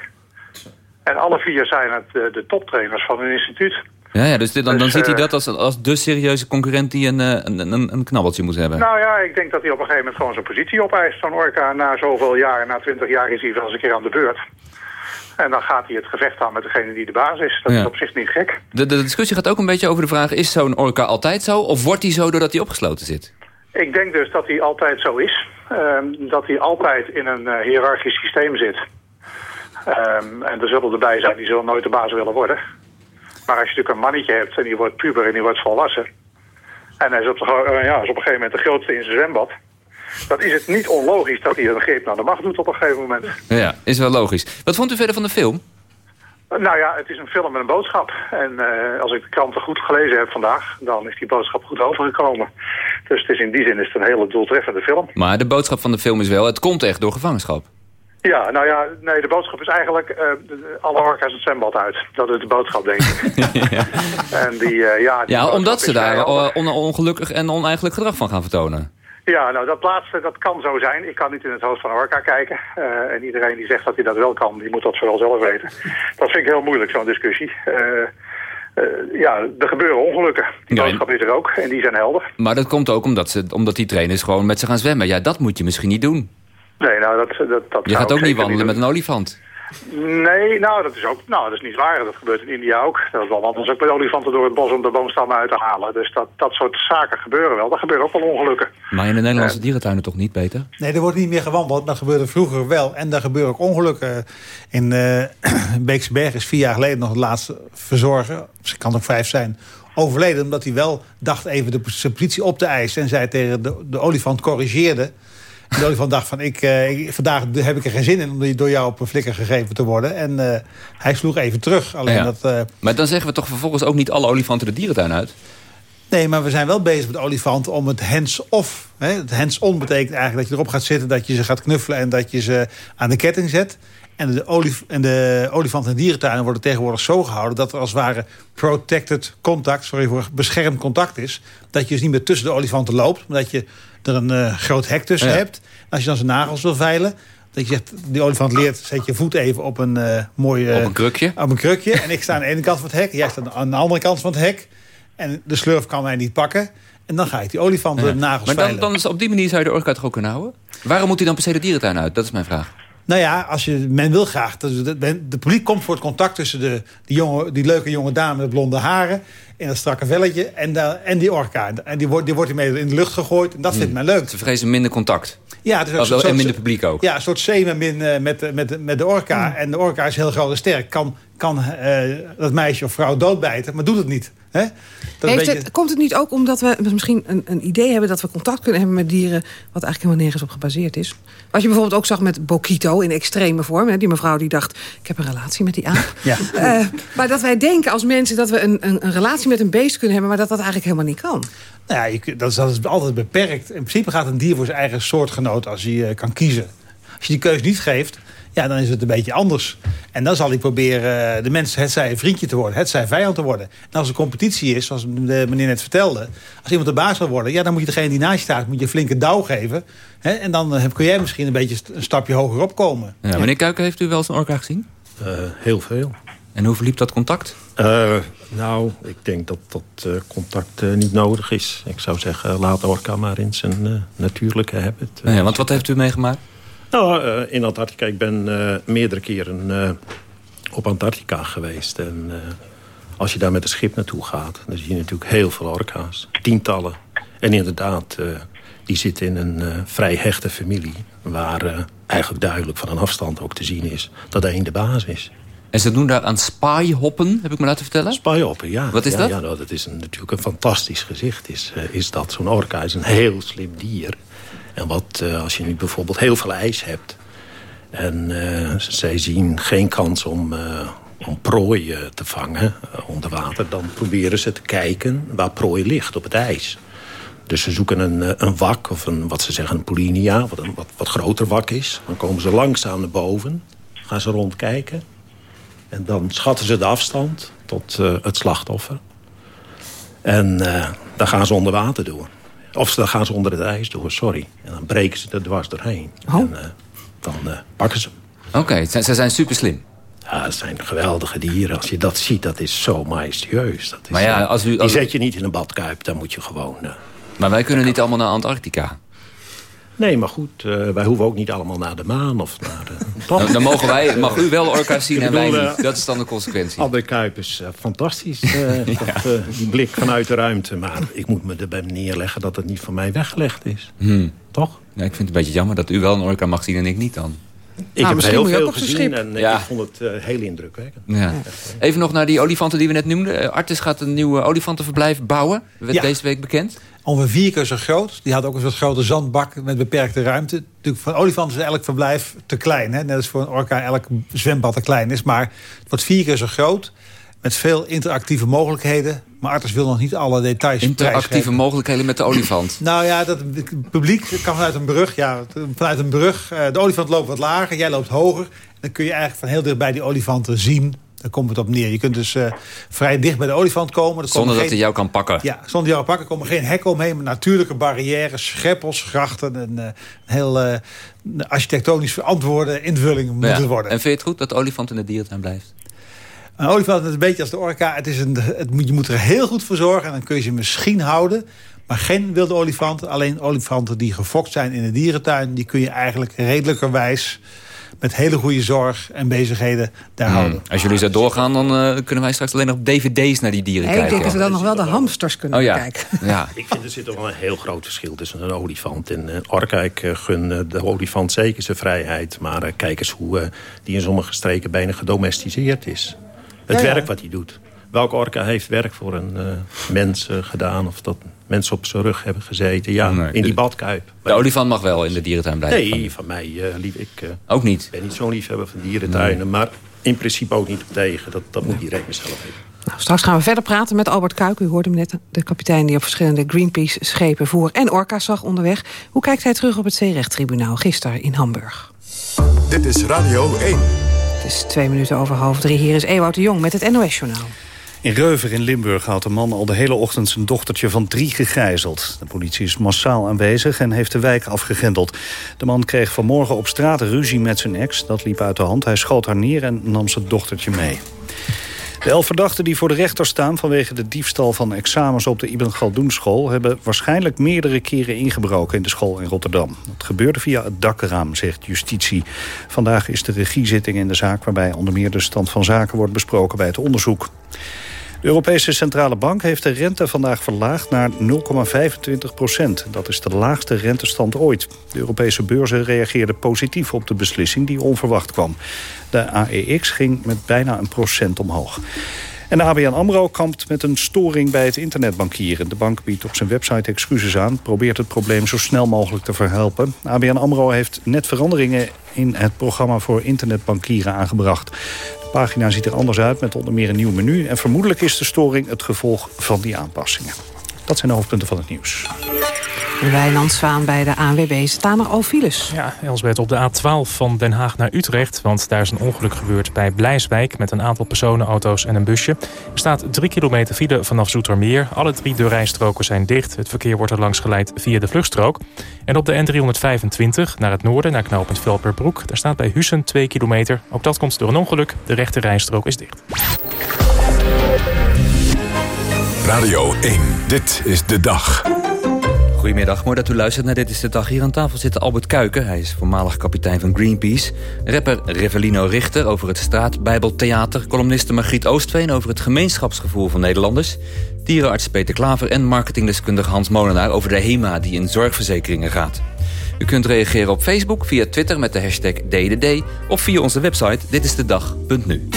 En alle vier zijn het, de toptrainers van hun instituut. Ja, ja dus dit, dan, dus, dan ziet hij dat als, als de serieuze concurrent die een, een, een, een knabbeltje moet hebben. Nou ja, ik denk dat hij op een gegeven moment gewoon zijn positie opeist. Zo'n Orca na zoveel jaar, na twintig jaar is hij wel eens een keer aan de beurt. En dan gaat hij het gevecht aan met degene die de baas is. Dat ja. is op zich niet gek. De, de discussie gaat ook een beetje over de vraag... is zo'n orka altijd zo of wordt hij zo doordat hij opgesloten zit? Ik denk dus dat hij altijd zo is. Um, dat hij altijd in een uh, hiërarchisch systeem zit. Um, en er zullen erbij zijn die zullen nooit de baas willen worden. Maar als je natuurlijk een mannetje hebt en die wordt puber en die wordt volwassen... en hij is op, de, uh, ja, is op een gegeven moment de grootste in zijn zwembad dan is het niet onlogisch dat hij een greep naar de macht doet op een gegeven moment. Ja, is wel logisch. Wat vond u verder van de film? Nou ja, het is een film met een boodschap. En uh, als ik de kranten goed gelezen heb vandaag, dan is die boodschap goed overgekomen. Dus het is in die zin is het een hele doeltreffende film. Maar de boodschap van de film is wel, het komt echt door gevangenschap. Ja, nou ja, nee, de boodschap is eigenlijk uh, de, alle orka's het zwembad uit. [laughs] Dat is de boodschap, denk ik. [laughs] ja. En die, uh, ja, die ja omdat ze daar on ongelukkig en oneigenlijk gedrag van gaan vertonen. Ja, nou dat laatste, dat kan zo zijn. Ik kan niet in het hoofd van Orca kijken. Uh, en iedereen die zegt dat hij dat wel kan, die moet dat vooral zelf weten. Dat vind ik heel moeilijk, zo'n discussie. Uh, uh, ja, er gebeuren ongelukken. Die ja, boodschap is er ook en die zijn helder. Maar dat komt ook omdat, ze, omdat die trainers gewoon met ze gaan zwemmen. Ja, dat moet je misschien niet doen. Nee, nou dat... dat, dat je gaat ook niet wandelen met een olifant. Nee, nou dat is ook nou, dat is niet waar. Dat gebeurt in India ook. Dat wel wandelen ook met olifanten door het bos om de boomstammen uit te halen. Dus dat, dat soort zaken gebeuren wel. Er gebeuren ook wel ongelukken. Maar in de Nederlandse uh, dierentuinen toch niet, Peter? Nee, er wordt niet meer gewandeld. Dat gebeurde vroeger wel. En daar gebeuren ook ongelukken. In uh, [clears throat] Beekse Berg is vier jaar geleden nog het laatste verzorger. Ze kan ook vijf zijn overleden. Omdat hij wel dacht even de politie op te eisen. En zei tegen de, de olifant corrigeerde. De olifant dacht van, ik, uh, vandaag heb ik er geen zin in... om door jou op een flikker gegeven te worden. En uh, hij sloeg even terug. Alleen ja. dat, uh, maar dan zeggen we toch vervolgens ook niet alle olifanten de dierentuin uit? Nee, maar we zijn wel bezig met olifanten om het hands-off. Het hands-on betekent eigenlijk dat je erop gaat zitten... dat je ze gaat knuffelen en dat je ze aan de ketting zet. En de, olif en de olifanten en dierentuinen worden tegenwoordig zo gehouden... dat er als het ware protected contact, sorry voor beschermd contact is. Dat je dus niet meer tussen de olifanten loopt... maar dat je er een uh, groot hek tussen ja. hebt. Als je dan zijn nagels wil veilen... dat je zegt, die olifant leert, zet je voet even op een uh, mooi... Uh, op een krukje? Op een krukje. en ik sta aan de ene kant van het hek. Jij staat aan de andere kant van het hek. En de slurf kan mij niet pakken. En dan ga ik die olifant ja. de nagels maar dan, veilen. dan is op die manier zou je de orka toch ook kunnen houden? Waarom moet hij dan per se de dierentuin uit? Dat is mijn vraag. Nou ja, als je, men wil graag... De, de, de politie komt voor het contact tussen de, die, jonge, die leuke jonge dame met blonde haren... in dat strakke velletje en, de, en die orka. En die wordt, die wordt mee in de lucht gegooid. En dat hmm. vindt men leuk. Ze vrezen minder contact. Ja, het is ook soort, en minder publiek ook. Ja, een soort semen met, met, met de orka. Hmm. En de orka is heel groot en sterk. Kan, kan uh, dat meisje of vrouw doodbijten, maar doet het niet. Hè? Dat Heeft beetje... het, komt het niet ook omdat we misschien een, een, idee hebben... dat we contact kunnen hebben met dieren... wat eigenlijk helemaal nergens op gebaseerd is? Wat je bijvoorbeeld ook zag met Bokito in extreme vorm. Hè? Die mevrouw die dacht, ik heb een relatie met die aap. ja. uh, maar dat wij denken als mensen dat we een, een, een, relatie met een beest kunnen hebben... maar dat dat eigenlijk helemaal niet kan. Nou ja, je, dat, is, dat is altijd beperkt. In principe gaat een dier voor zijn eigen soortgenoot als hij uh, kan kiezen. Als je die keus niet geeft, ja, dan is het een beetje anders. En dan zal hij proberen de mensen, het zij een vriendje te worden, het zij vijand te worden. En als er competitie is, zoals de meneer net vertelde... als iemand de baas wil worden, ja, dan moet je degene die naast je staat... moet je een flinke douw geven. Hè, en dan uh, kun jij misschien een beetje een stapje hoger opkomen. Ja, meneer Kuiken, heeft u wel eens een orka gezien? Uh, heel veel. En hoe verliep dat contact? Uh, nou, ik denk dat dat uh, contact uh, niet nodig is. Ik zou zeggen, laat Orca maar in zijn natuurlijke habit. ja, want wat heeft u meegemaakt? Nou, in Antarctica. Ik ben meerdere keren op Antarctica geweest. En als je daar met een schip naartoe gaat... dan zie je natuurlijk heel veel orka's. Tientallen. En inderdaad, die zitten in een vrij hechte familie... waar eigenlijk duidelijk van een afstand ook te zien is... dat één de baas is. En ze doen daar aan spyhoppen, heb ik me laten vertellen? Spyhoppen, ja. Wat is ja, dat? Ja, nou, dat is een, natuurlijk een fantastisch gezicht. Is, uh, is dat zo'n orka is een heel slim dier. En wat uh, als je nu bijvoorbeeld heel veel ijs hebt... en uh, zij zien geen kans om, om prooi te vangen onder water... dan proberen ze te kijken waar prooi ligt op het ijs. Dus ze zoeken een, een wak, of een, wat ze zeggen een polinia... wat een wat, wat groter wak is. Dan komen ze langzaam naar boven, gaan ze rondkijken... En dan schatten ze de afstand tot uh, het slachtoffer. En uh, dan gaan ze onder water door. Of dan gaan ze onder het ijs door, sorry. En dan breken ze er dwars doorheen. Oh. En uh, dan uh, pakken ze Oké, okay, ze, ze zijn super slim. Ja, dat zijn geweldige dieren. Als je dat ziet, dat is zo majestueus. Dat is, maar ja, als u, als... Die zet je niet in een badkuip, dan moet je gewoon... maar wij kunnen niet allemaal naar Antarctica. Nee, maar goed, uh, wij hoeven ook niet allemaal naar de maan of naar de... [laughs] Dan, dan mogen wij, mag u wel orka's zien en wij niet. Dat is dan de consequentie. Albert Kuip is uh, fantastisch, [laughs] uh, ja. dat, die blik vanuit de ruimte. Maar ik moet me erbij neerleggen dat het niet van mij weggelegd is. Hmm. Toch? Ja, ik vind het een beetje jammer dat u wel een orka mag zien en ik niet dan. Ik nou, heb heel veel gezien en ja. ik vond het uh, heel indrukwekkend. Ja. Even nog naar die olifanten die we net noemden. Artis gaat een nieuw olifantenverblijf bouwen. Dat werd ja. deze week bekend. Ongeveer vier keer zo groot. Die had ook een soort grote zandbak met beperkte ruimte. Natuurlijk, voor olifanten is elk verblijf te klein. Hè? Net als voor een orka elk zwembad te klein is. Maar het wordt vier keer zo groot. Met veel interactieve mogelijkheden. Maar Artis wil nog niet alle details Interactieve mogelijkheden met de olifant? [laughs] nou ja, dat, het publiek kan vanuit een brug. Ja, vanuit een brug. De olifant loopt wat lager, jij loopt hoger. Dan kun je eigenlijk van heel dichtbij die olifanten zien. Daar komt het op neer. Je kunt dus uh, vrij dicht bij de olifant komen. Zonder dat hij jou kan pakken? Ja, zonder jou pakken. komen geen hekken omheen. Maar natuurlijke barrières, scheppels, grachten. En, uh, een heel uh, architectonisch verantwoorde invulling moet ja. het worden. En vind je het goed dat de olifant in het dierentuin blijft? Een olifant is een beetje als de orka. Het is een, het, je moet er heel goed voor zorgen. En dan kun je ze misschien houden. Maar geen wilde olifanten. Alleen olifanten die gefokt zijn in de dierentuin. Die kun je eigenlijk redelijkerwijs met hele goede zorg en bezigheden daar Hmm. houden. Als jullie zo doorgaan, dan uh, kunnen wij straks alleen nog dvd's naar die dieren kijken. Ik denk dat we dan nog wel de hamsters kunnen oh, ja. kijken. [laughs] Ja. Ik vind er zit toch wel een heel groot verschil tussen een olifant en een orka. Ik uh, gun de olifant zeker zijn vrijheid. Maar kijk eens hoe die in sommige streken bijna gedomesticeerd is. Het Ja, ja. werk wat hij doet. Welke orka heeft werk voor een uh, mens uh, gedaan? Of dat mensen op zijn rug hebben gezeten? Ja, Nee, in die badkuip. De olifant mag wel in de dierentuin blijven. Nee, van mij uh, lief ik. uh, Ook niet? ben niet zo'n liefhebber van dierentuinen. Maar in principe ook niet op tegen. Dat, dat moet iedereen zelf weten. Nou, straks gaan we verder praten met Albert Kuik. U hoorde hem net, de kapitein die op verschillende Greenpeace-schepen voer... en orka's zag onderweg. Hoe kijkt hij terug op het zeerechttribunaal gisteren in Hamburg? Dit is Radio 1. Het is twee minuten over half drie. Hier is Ewout de Jong met het NOS-journaal. In Reuver in Limburg houdt een man al de hele ochtend zijn dochtertje van drie gegijzeld. De politie is massaal aanwezig en heeft de wijk afgegrendeld. De man kreeg vanmorgen op straat ruzie met zijn ex. Dat liep uit de hand. Hij schoot haar neer en nam zijn dochtertje mee. De elf verdachten die voor de rechter staan vanwege de diefstal van examens op de Ibn Galdoen school hebben waarschijnlijk meerdere keren ingebroken in de school in Rotterdam. Dat gebeurde via het dakraam, zegt justitie. Vandaag is de regiezitting in de zaak waarbij onder meer de stand van zaken wordt besproken bij het onderzoek. De Europese Centrale Bank heeft de rente vandaag verlaagd naar 0,25 procent. Dat is de laagste rentestand ooit. De Europese beurzen reageerden positief op de beslissing die onverwacht kwam. De AEX ging met bijna een procent omhoog. En de ABN AMRO kampt met een storing bij het internetbankieren. De bank biedt op zijn website excuses aan... probeert het probleem zo snel mogelijk te verhelpen. ABN AMRO heeft net veranderingen in het programma voor internetbankieren aangebracht. Pagina ziet er anders uit met onder meer een nieuw menu... en vermoedelijk is de storing het gevolg van die aanpassingen. Dat zijn de hoofdpunten van het nieuws. Wijnand Zwaan bij de ANWB staan er al files. Ja, Elsbeth, op de A12 van Den Haag naar Utrecht. Want daar is een ongeluk gebeurd bij Blijswijk... met een aantal personenauto's en een busje. Er staat drie kilometer file vanaf Zoetermeer. Alle drie de rijstroken zijn dicht. Het verkeer wordt er langs geleid via de vluchtstrook. En op de N325 naar het noorden, naar knooppunt Velperbroek... daar staat bij Hussen 2 kilometer. Ook dat komt door een ongeluk. De rechte rijstrook is dicht. Radio 1, dit is de dag. Goedemiddag, mooi dat u luistert naar Dit is de Dag. Hier aan tafel zit Albert Kuiken. Hij is voormalig kapitein van Greenpeace. Rapper Revelino Richter over het straatbijbeltheater. Columniste Margriet Oostveen over het gemeenschapsgevoel van Nederlanders. Dierenarts Peter Klaver en marketingdeskundige Hans Molenaar... over de HEMA die in zorgverzekeringen gaat. U kunt reageren op Facebook, via Twitter met de hashtag DDD... of via onze website ditistedag.nu.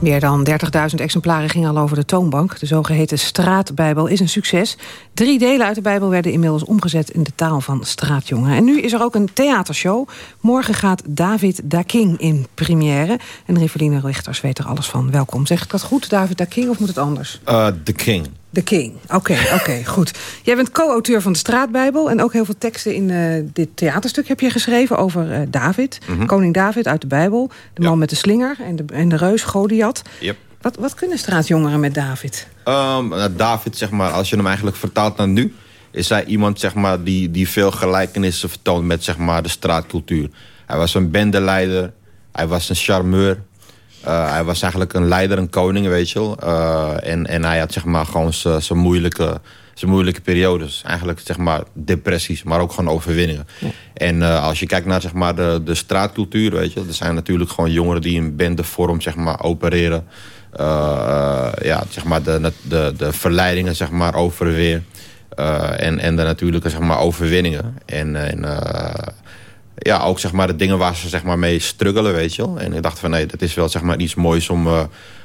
Meer dan 30.000 exemplaren gingen al over de toonbank. De zogeheten Straatbijbel is een succes. Drie delen uit de Bijbel werden inmiddels omgezet in de taal van straatjongen. En nu is er ook een theatershow. Morgen gaat David Da King in première. En Riveline Richters weet er alles van. Welkom. Zeg ik dat goed, David Da King, of moet het anders? The King. The King. Oké, [laughs] oké, goed. Jij bent co-auteur van de Straatbijbel... en ook heel veel teksten in eh, dit theaterstuk heb je geschreven... over eh, David, Mhm. koning David uit de Bijbel. De man met de slinger en de, en de reus Goliath. Yep. Wat, wat kunnen straatjongeren met David? Um, nou, David, zeg maar, als je hem eigenlijk vertaalt naar nu... is hij iemand zeg maar, die, die veel gelijkenissen vertoont met zeg maar, de straatcultuur. Hij was een bendeleider, hij was een charmeur... Uh, hij was eigenlijk een leider, een koning, weet je wel. Uh, en, en hij had zeg maar, gewoon zijn moeilijke, moeilijke periodes. Eigenlijk zeg maar, depressies, maar ook gewoon overwinningen. Ja. En uh, als je kijkt naar zeg maar, de, de straatcultuur, weet je... er zijn natuurlijk gewoon jongeren die in bendevorm zeg maar, opereren... Ja, zeg maar de, de, de verleidingen zeg maar, overweer. Uh, en, en de natuurlijke zeg maar, overwinningen. En, en ja, ook zeg maar, de dingen waar ze zeg maar, mee struggelen, weet je wel. En ik dacht van, nee, dat is wel zeg maar, iets moois om, uh,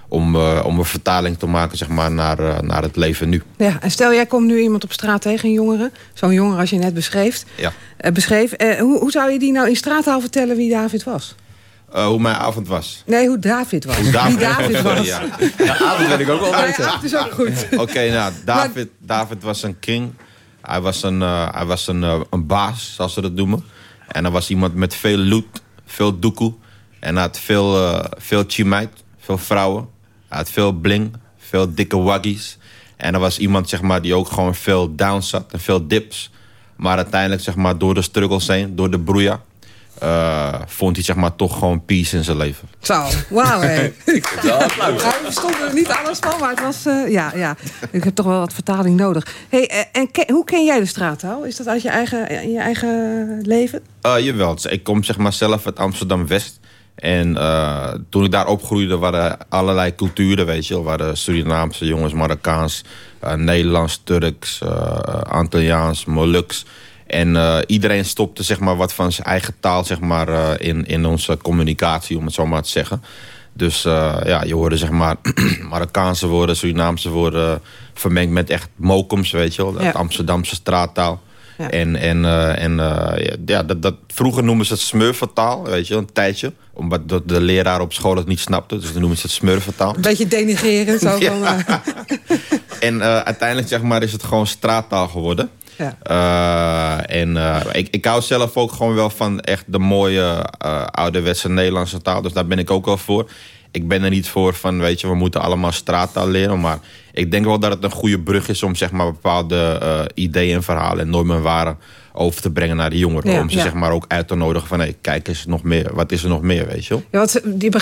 om, uh, om een vertaling te maken zeg maar, naar, uh, naar het leven nu. Ja, en stel, jij komt nu iemand op straat tegen, een jongere. Zo'n jongere als je net beschreef. Ja. beschreef. hoe, hoe zou je die nou in straattaal vertellen wie David was? Hoe mijn avond was. Nee, hoe David was. Hoe David, Wie David was. ja. ja, avond ben ik ook wel weten. Ja, is ook goed. [laughs] Oké, okay, nou, David, David was een king. Hij was een, hij was een, een baas, zoals ze dat noemen. En er was iemand met veel loot, veel doekoe. En had veel, uh, veel chimait, veel vrouwen. Hij had veel bling, veel dikke waggies. En er was iemand zeg maar, die ook gewoon veel downs had en veel dips. Maar uiteindelijk zeg maar, door de struggles heen, door de broeia... Uh, vond hij zeg maar, toch gewoon peace in zijn leven. Zo, wauw hé. [laughs] Ik verstond er niet alles van, maar het was... Uh, ja, ja, ik heb toch wel wat vertaling nodig. Hey, uh, en ken, hoe ken jij de straattaal? Is dat uit je eigen, in je eigen leven? jawel, ik kom zeg maar, zelf uit Amsterdam-West. En toen ik daar opgroeide waren allerlei culturen, weet je wel. waren Surinaamse jongens, Marokkaans, Nederlands, Turks, Antilliaans, Moluks... En uh, iedereen stopte zeg maar, wat van zijn eigen taal zeg maar, uh, in, in onze communicatie, om het zo maar te zeggen. Dus uh, ja, je hoorde zeg maar [clears throat] Marokkaanse woorden, Surinaamse woorden... vermengd met echt mokoms, weet je wel. Ja. Amsterdamse straattaal. Ja. En, en, en ja, dat, dat, vroeger noemen ze het smurfentaal, weet je een tijdje. Omdat de, de, leraar op school het niet snapte. Dus dan noemen ze het smurfentaal. Een beetje denigreren. Zo [laughs] ja. van, [laughs] en uiteindelijk zeg maar, is het gewoon straattaal geworden. Ja. Uh, en uh, ik, ik hou zelf ook gewoon wel van echt de mooie uh, ouderwetse Nederlandse taal. Dus daar ben ik ook wel voor. Ik ben er niet voor van, weet je, we moeten allemaal straattaal leren. Maar ik denk wel dat het een goede brug is om zeg maar, bepaalde ideeën en verhalen en normen en waarden over te brengen naar de jongeren. Ja, om ze ja. zeg maar ook uit te nodigen van... Hey, kijk eens nog meer, wat is er nog meer, weet je wel? Ja, want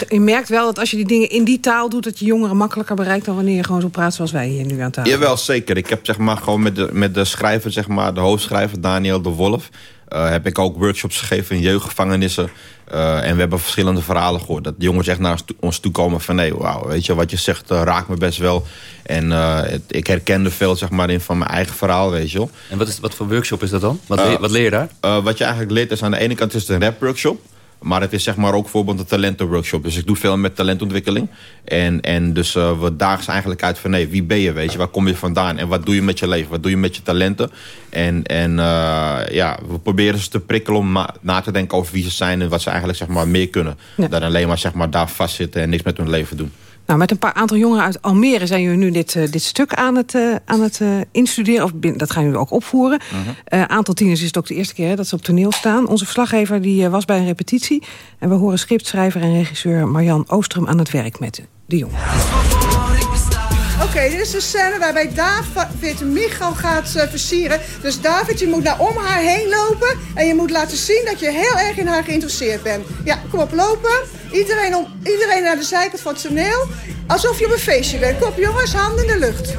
je merkt wel dat als je die dingen in die taal doet... dat je jongeren makkelijker bereikt dan wanneer je gewoon zo praat zoals wij hier nu aan tafel. Jawel, zeker. Ik heb zeg maar gewoon met de, met de schrijver, zeg maar, de hoofdschrijver Daniel de Wolf... Uh, heb ik ook workshops gegeven in jeugdgevangenissen. Uh, en we hebben verschillende verhalen gehoord. Dat jongens echt naar ons toe komen van... nee, wauw, weet je, wat je zegt uh, raakt me best wel. En het, ik herkende veel zeg maar, in van mijn eigen verhaal, weet je wel. En wat, is, wat voor workshop is dat dan? Wat, leer, wat leer je daar? wat je eigenlijk leert is aan de ene kant is het een rap workshop. Maar het is zeg maar ook bijvoorbeeld een talentenworkshop. Dus ik doe veel met talentontwikkeling. En, en dus uh, we dagen ze eigenlijk uit van... nee, wie ben je, weet je? Waar kom je vandaan? En wat doe je met je leven? Wat doe je met je talenten? En, en uh, ja, we proberen ze te prikkelen om na te denken over wie ze zijn... en wat ze eigenlijk zeg maar meer kunnen. Ja. Dan alleen maar zeg maar daar vastzitten en niks met hun leven doen. Nou, met een paar aantal jongeren uit Almere zijn jullie nu dit, uh, dit stuk aan het, uh, aan het uh, instuderen. Of dat gaan jullie ook opvoeren. Een uh -huh. aantal tieners is het ook de eerste keer hè, dat ze op toneel staan. Onze verslaggever die, was bij een repetitie. En we horen scriptschrijver en regisseur Marjan Oostrum aan het werk met de jongeren. Oké, okay, dit is de scène waarbij David Michal gaat uh, versieren. Dus David, je moet naar om haar heen lopen. En je moet laten zien dat je heel erg in haar geïnteresseerd bent. Ja, kom op, lopen. Iedereen, om, iedereen naar de zijkant van het toneel. Alsof je op een feestje bent. Kom op, jongens, handen in de lucht.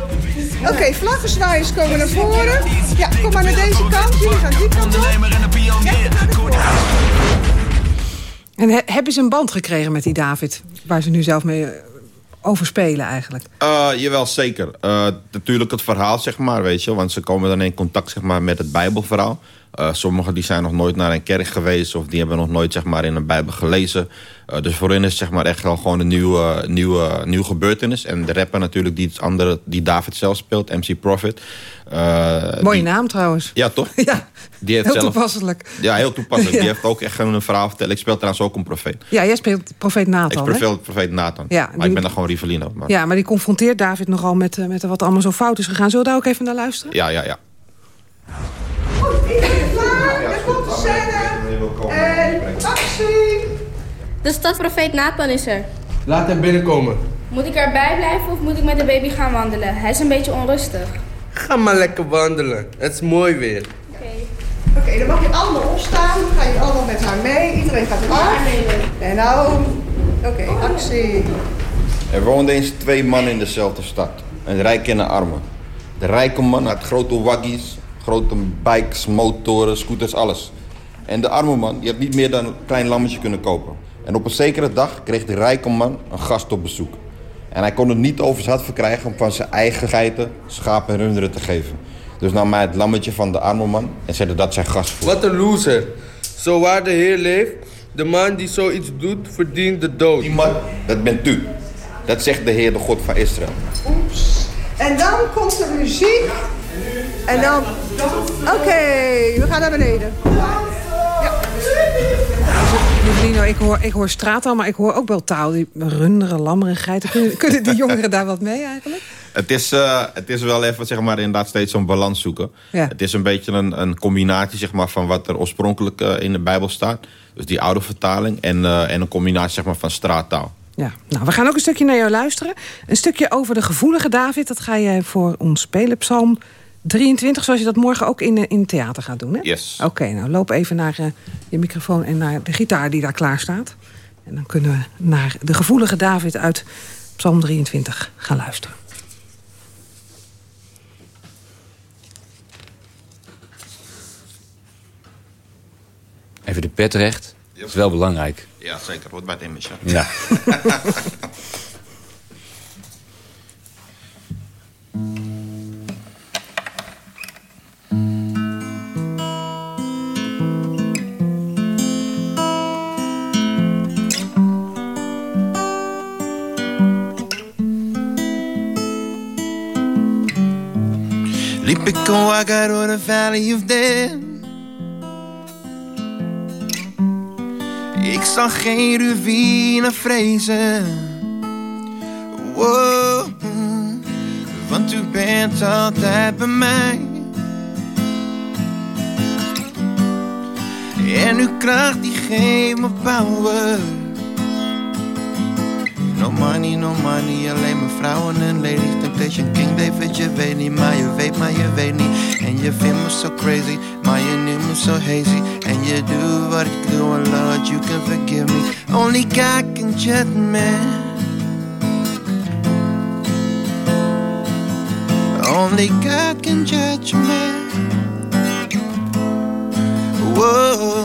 Oké, okay, vlaggenzwaaiers komen naar voren. Ja, kom maar naar deze kant. Jullie gaan die kant op. Ja, en he hebben ze een band gekregen met die David? Waar ze nu zelf mee over spelen eigenlijk? Uh, jawel, zeker. Uh, natuurlijk het verhaal, zeg maar, weet je. Want ze komen dan in contact zeg maar, met het Bijbelverhaal. Uh, sommigen die zijn nog nooit naar een kerk geweest... of die hebben nog nooit zeg maar, in een Bijbel gelezen. Uh, dus voor hen is zeg maar, echt wel gewoon een nieuwe, nieuwe, nieuwe gebeurtenis. En de rapper natuurlijk die, het andere, die David zelf speelt, MC Profit. Uh, Mooie die, naam trouwens. Ja, toch? [laughs] ja, die heeft heel zelf, toepasselijk. Ja, heel toepasselijk. [laughs] ja. Die heeft ook echt een verhaal vertellen. Ik speel trouwens ook een profeet. Ja, jij speelt profeet Nathan, Ik speel profeet Nathan. Ja, maar die, ik ben dan gewoon Rivelino. Maar. Ja, maar die confronteert David nogal met, met wat allemaal zo fout is gegaan. Zullen we daar ook even naar luisteren? Ja, ja, ja. Iedereen klaar? Er komt de scène. En actie! De stadprofeet Nathan is er. Laat hem binnenkomen. Moet ik erbij blijven of moet ik met de baby gaan wandelen? Hij is een beetje onrustig. Ga maar lekker wandelen. Het is mooi weer. Oké, dan mag je allemaal opstaan. Dan ga je allemaal met haar mee. Iedereen gaat af. En nou, oké, actie. Er woonden eens twee mannen in dezelfde stad. Een rijke en een arme. De rijke man had grote waggies, grote bikes, motoren, scooters, alles. En de arme man die had niet meer dan een klein lammetje kunnen kopen. En op een zekere dag kreeg de rijke man een gast op bezoek. En hij kon het niet over zijn hart verkrijgen om van zijn eigen geiten, schapen en runderen te geven. Dus nam hij het lammetje van de arme man en zette dat zijn gast voor. Wat een loser. Zo waar de Heer leeft, de man die zoiets doet, verdient de dood. Die man, dat bent u. Dat zegt de Heer, de God van Israël. Oeps. En dan komt de muziek. En dan... Oké, we gaan naar beneden. Lino, ik hoor, ik hoor straattaal, maar ik hoor ook wel taal. Die runderen, lammeren, geiten. Kunnen, kunnen die jongeren daar wat mee eigenlijk? Het is, eh, het is wel even, zeg maar, inderdaad steeds zo'n balans zoeken. Ja. Het is een beetje een, een combinatie, zeg maar, van wat er oorspronkelijk eh, in de Bijbel staat. Dus die oude vertaling. En, eh, en een combinatie, zeg maar, van straattaal. Ja, nou, we gaan ook een stukje naar jou luisteren. Een stukje over de gevoelige David. Dat ga jij voor ons spelen. Psalm 23, zoals je dat morgen ook in, in het theater gaat doen, hè? Yes. Oké, nou loop even naar eh, je microfoon en naar de gitaar die daar klaar staat. En dan kunnen we naar de gevoelige David uit Psalm 23 gaan luisteren. Even de pet recht. Dat is wel belangrijk. Ja, zeker. Hoort bij het image. Ja. [laughs] Ik een wakker door de valley of death. Ik zag geen ruïne vrezen. Wow, Want u bent altijd bij mij. En uw kracht die geeft me power No money, no money, alleen maar vrouwen en ladies. Temptation King David, je weet niet, maar je weet, maar je weet niet. En je vindt me so crazy, maar je noemt me so hazy. En je doet wat ik doe, and Lord, you can forgive me. Only God can judge me. Only God can judge me. Whoa.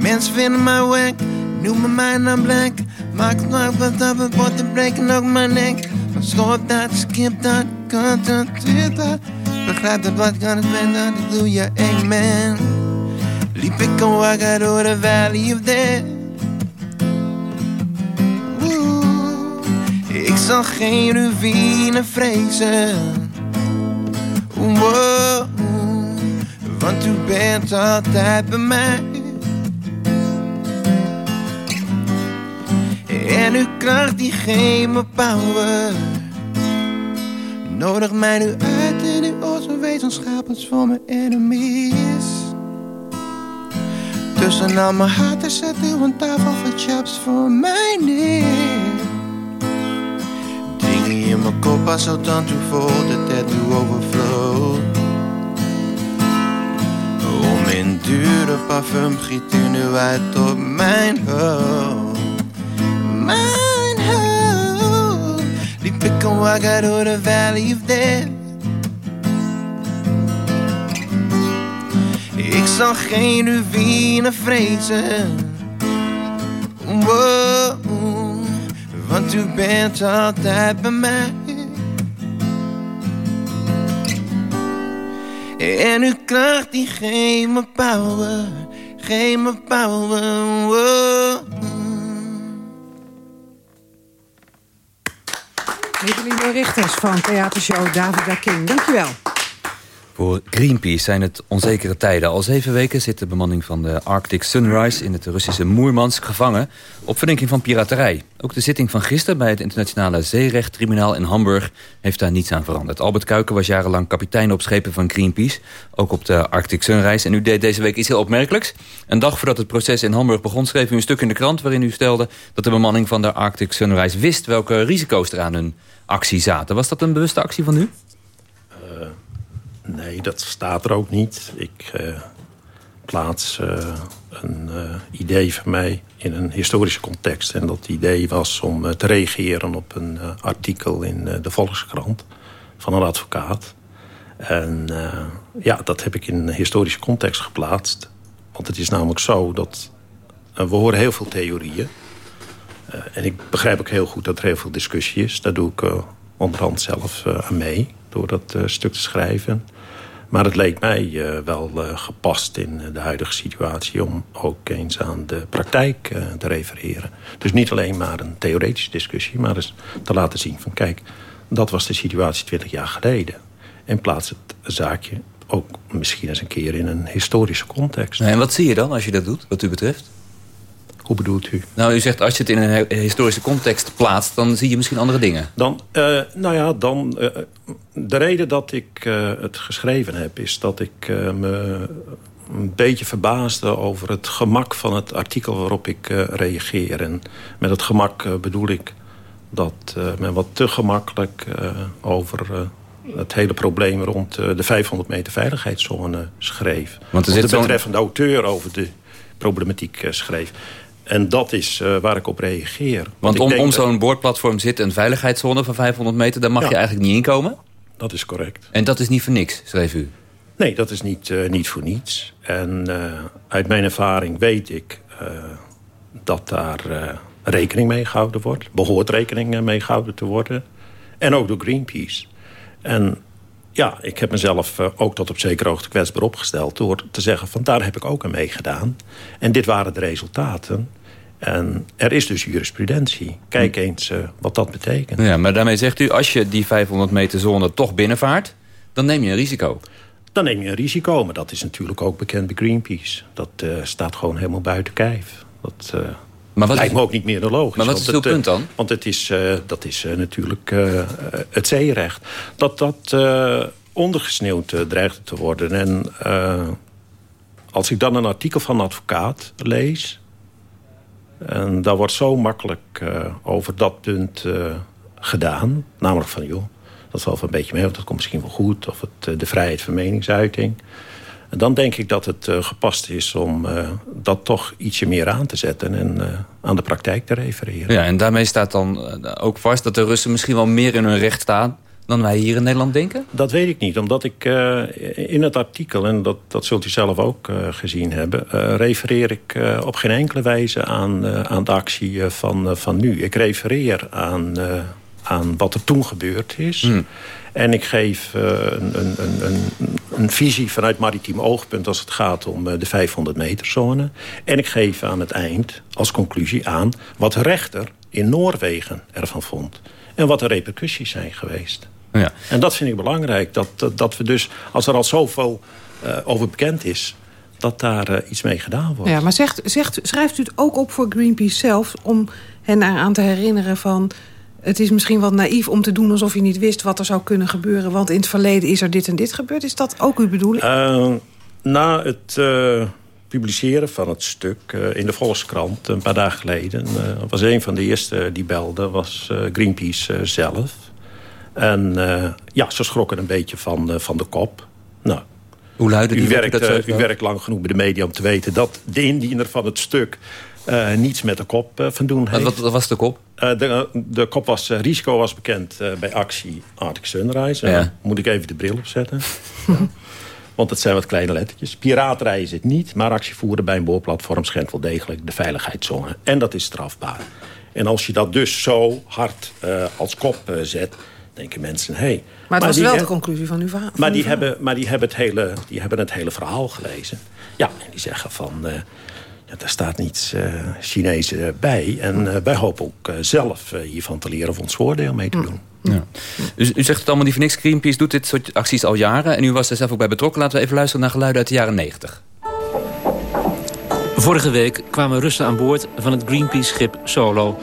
Mensen vinden mij wack, noemen mij naam blank Maak het maar wat op het bord en breken ook mijn nek. Van schop dat, skip dat, concentreer dat Begrijp dat wat kan het ben dat ik doe je amen. Liep ik een wakker door de valley of death Oeh, Ik zal geen ruïne vrezen. Wow, want u bent altijd bij mij En uw kracht die geeft me power. Nodig mij nu uit in uw oor wetenschapens voor mijn enemies. Tussen al mijn harten zet u een tafel van chaps voor mij neer. Dingen in mijn kop als zodat u voelt dat het u overflow. Om in dure parfum giet u nu uit op mijn hoofd Ik een wakker door de valley of Ik zal geen ruïne vrezen. Wow, Want u bent altijd bij mij. En uw kracht die geeft me power Geef me power. Richters van theatershow David da King. Dankjewel. Voor Greenpeace zijn het onzekere tijden. Al zeven weken zit de bemanning van de Arctic Sunrise... in het Russische Moermansk gevangen op verdenking van piraterij. Ook de zitting van gisteren bij het internationale zeerechttribunaal in Hamburg... heeft daar niets aan veranderd. Albert Kuiken was jarenlang kapitein op schepen van Greenpeace... ook op de Arctic Sunrise. En u deed deze week iets heel opmerkelijks. Een dag voordat het proces in Hamburg begon... schreef u een stuk in de krant waarin u stelde... dat de bemanning van de Arctic Sunrise wist welke risico's er aan hun actie zaten. Was dat een bewuste actie van u? Nee, dat staat er ook niet. Ik uh, plaats uh, een idee van mij in een historische context. En dat idee was om te reageren op een artikel in de Volkskrant van een advocaat. En ja, dat heb ik in een historische context geplaatst. Want het is namelijk zo dat we horen heel veel theorieën. En ik begrijp ook heel goed dat er heel veel discussie is. Daar doe ik onderhand zelf aan mee door dat stuk te schrijven. Maar het leek mij wel gepast in de huidige situatie... om ook eens aan de praktijk te refereren. Dus niet alleen maar een theoretische discussie... maar eens te laten zien van kijk, dat was de situatie 20 jaar geleden. En plaats het zaakje ook misschien eens een keer in een historische context. En wat zie je dan als je dat doet, wat u betreft? Hoe bedoelt u? Nou, u zegt als je het in een historische context plaatst... dan zie je misschien andere dingen. Dan, uh, nou ja, dan... Uh, de reden dat ik uh, het geschreven heb... is dat ik me een beetje verbaasde over het gemak van het artikel waarop ik reageer. En met het gemak bedoel ik dat men wat te gemakkelijk over het hele probleem rond de 500 meter veiligheidszone schreef. Want er zit de betreffende auteur over de problematiek schreef. En dat is uh, waar ik op reageer. Want, om, om zo'n boordplatform zit een veiligheidszone van 500 meter... daar mag ja. je eigenlijk niet inkomen? Dat is correct. En dat is niet voor niks, schreef u? Nee, dat is niet, uh, niet voor niets. En uh, uit mijn ervaring weet ik dat daar rekening mee gehouden wordt. Behoort rekening mee gehouden te worden. En ook door Greenpeace. En ja, ik heb mezelf ook tot op zekere hoogte kwetsbaar opgesteld... door te zeggen van daar heb ik ook aan meegedaan. En dit waren de resultaten. En er is dus jurisprudentie. Kijk eens uh, wat dat betekent. Ja, maar daarmee zegt u, als je die 500 meter zone toch binnenvaart... dan neem je een risico. Dan neem je een risico, maar dat is natuurlijk ook bekend bij Greenpeace. Dat uh, staat gewoon helemaal buiten kijf. Dat... Uh, maar wat lijkt me ook niet meer de logisch. Maar wat is het punt dan? Want het is, uh, dat is uh, natuurlijk uh, het zeerecht. Dat dat ondergesneeuwd dreigt te worden. En als ik dan een artikel van een advocaat lees... en daar wordt zo makkelijk over dat punt gedaan... namelijk van, joh, dat valt wel een beetje mee... of dat komt misschien wel goed, of het, de vrijheid van meningsuiting... En dan denk ik dat het uh, gepast is om uh, dat toch ietsje meer aan te zetten... en uh, aan de praktijk te refereren. Ja, en daarmee staat dan ook vast dat de Russen misschien wel meer in hun recht staan... dan wij hier in Nederland denken? Dat weet ik niet, omdat ik in het artikel... en dat, dat zult u zelf ook gezien hebben... refereer ik op geen enkele wijze aan, aan de actie van, van nu. Ik refereer aan, aan wat er toen gebeurd is... Hmm. En ik geef uh, een, een, een, een, visie vanuit maritiem oogpunt... als het gaat om uh, de 500 meter zone. En ik geef aan het eind als conclusie aan... wat de rechter in Noorwegen ervan vond. En wat de repercussies zijn geweest. Ja. En dat vind ik belangrijk. Dat, dat, dat we dus, als er al zoveel uh, over bekend is dat daar uh, iets mee gedaan wordt. Ja, maar zegt, zegt, schrijft u het ook op voor Greenpeace zelf... om hen eraan te herinneren van het is misschien wat naïef om te doen alsof je niet wist wat er zou kunnen gebeuren. Want in het verleden is er dit en dit gebeurd. Is dat ook uw bedoeling? Uh, na het uh, publiceren van het stuk uh, in de Volkskrant een paar dagen geleden... was een van de eerste die belde, was Greenpeace zelf. En ja, ze schrokken een beetje van, van de kop. Nou, Hoe luidde die u werkt, u werkt lang genoeg bij de media om te weten... dat de indiener van het stuk uh, niets met de kop uh, van doen heeft. Wat, wat, was de kop? Uh, de, de kop was, risico was bekend bij actie Arctic Sunrise. Ja. moet ik even de bril opzetten. [laughs] ja. Want het zijn wat kleine lettertjes. Piraterij is het niet, maar actie voeren bij een boorplatform schendt wel degelijk de veiligheidszone. En dat is strafbaar. En als je dat dus zo hard als kop zet, denken mensen... Hey, maar het was wel de conclusie van uw verhaal. Maar, die, hebben, maar die, hebben het hele, die hebben het hele verhaal gelezen. Ja, en die zeggen van... Ja, daar staat niets uh, Chinees bij. En uh, wij hopen ook uh, zelf hiervan te leren of ons voordeel mee te doen. Ja. U, u zegt het allemaal niet voor niks. Greenpeace doet dit soort acties al jaren. En u was er zelf ook bij betrokken. Laten we even luisteren naar geluiden uit de jaren 90. Vorige week kwamen Russen aan boord van het Greenpeace-schip Solo.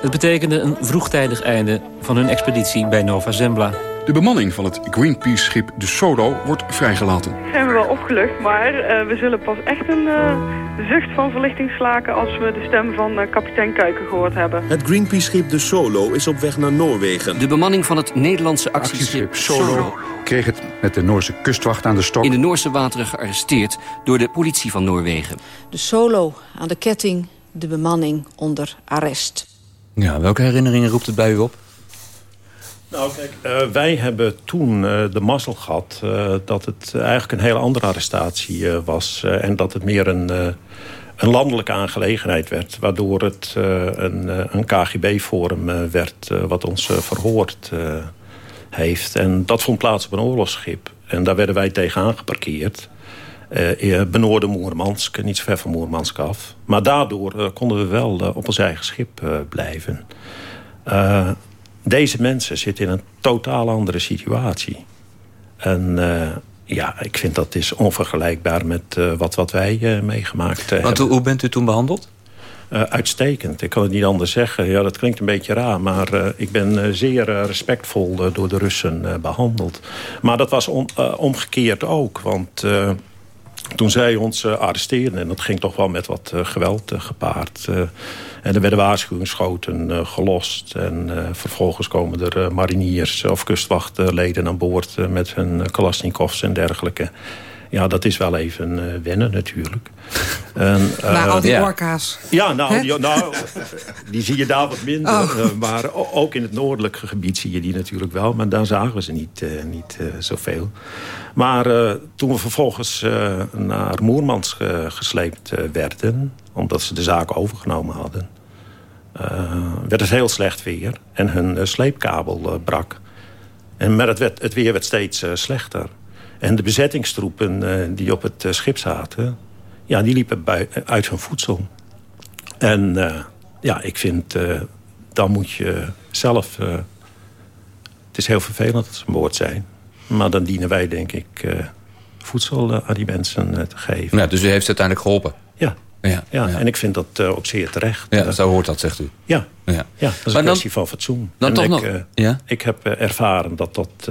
Het betekende een vroegtijdig einde van hun expeditie bij Nova Zembla. De bemanning van het Greenpeace-schip de Solo wordt vrijgelaten. Zijn we wel opgelucht, maar uh, we zullen pas echt een uh, zucht van verlichting slaken... als we de stem van uh, kapitein Kuiken gehoord hebben. Het Greenpeace-schip de Solo is op weg naar Noorwegen. De bemanning van het Nederlandse actieschip, Solo, Solo kreeg het met de Noorse kustwacht aan de stok. In de Noorse wateren gearresteerd door de politie van Noorwegen. De Solo aan de ketting, de bemanning onder arrest. Ja, welke herinneringen roept het bij u op? Nou, kijk, uh, wij hebben toen uh, de mazzel gehad... Uh, dat het eigenlijk een hele andere arrestatie was. en dat het meer een, een landelijke aangelegenheid werd. Waardoor het een, een KGB-forum werd wat ons verhoord heeft. En dat vond plaats op een oorlogsschip. En daar werden wij tegenaan geparkeerd. benoorden Moermansk, niet zo ver van Moermansk af. Maar daardoor konden we wel op ons eigen schip blijven. Deze mensen zitten in een totaal andere situatie. En uh, ja, ik vind dat is onvergelijkbaar met uh, wat, wat wij uh, meegemaakt hebben. Want hoe bent u toen behandeld? uitstekend. Ik kan het niet anders zeggen. Ja, dat klinkt een beetje raar, maar ik ben zeer respectvol door de Russen behandeld. Maar dat was on, omgekeerd ook, want toen zij ons arresteerden... en dat ging toch wel met wat geweld gepaard... En er werden waarschuwingsschoten uh, gelost. En uh, vervolgens komen er uh, mariniers of kustwachtleden aan boord... met hun kalasnikovs en dergelijke. Ja, dat is wel even wennen natuurlijk. [laughs] En, maar al die ja. orka's. Ja, nou die, nou, [laughs] die, zie je daar wat minder. Oh. maar ook in het noordelijke gebied zie je die natuurlijk wel. Maar daar zagen we ze niet, niet zoveel. Maar toen we vervolgens naar Moermans gesleept werden... omdat ze de zaak overgenomen hadden... Werd het heel slecht weer. En hun sleepkabel brak. En, maar het, werd, het weer werd steeds slechter. En de bezettingstroepen die op het schip zaten... Ja, die liepen bij, uit hun voedsel. En ja, ik vind... dan moet je zelf... het is heel vervelend dat ze aan boord zijn. Maar dan dienen wij, denk ik... voedsel aan die mensen te geven. Ja, dus u heeft uiteindelijk geholpen? Ja. Ja, ja, en ik vind dat uh, ook zeer terecht. Ja, zo hoort dat, zegt u. Ja, ja. ja dat is maar een kwestie van fatsoen. Dan en toch ik, nog, uh, ja? ik heb uh, ervaren dat dat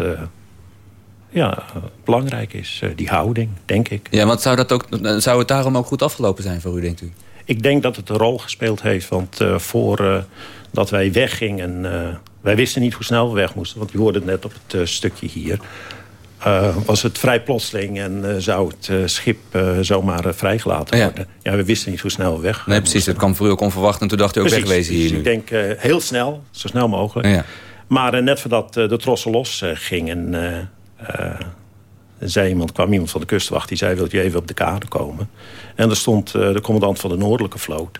ja, belangrijk is, die houding, denk ik. Ja, want zou, dat ook, zou het daarom ook goed afgelopen zijn voor u, denkt u? Ik denk dat het een rol gespeeld heeft, want voor dat wij weggingen... wij wisten niet hoe snel we weg moesten, want je hoorde het net op het stukje hier... Uh, was het vrij plotseling en uh, zou het uh, schip zomaar vrijgelaten worden. Ja. we wisten niet hoe snel we weg Nee, precies. Het kwam voor u ook onverwacht en toen dacht u ook precies, wegwezen hier precies. nu. Ik denk heel snel, zo snel mogelijk. Ja. Maar net voordat de trossen los gingen... zei iemand, kwam iemand van de kustwacht die zei... wil je even op de kade komen? En er stond de commandant van de Noordelijke vloot.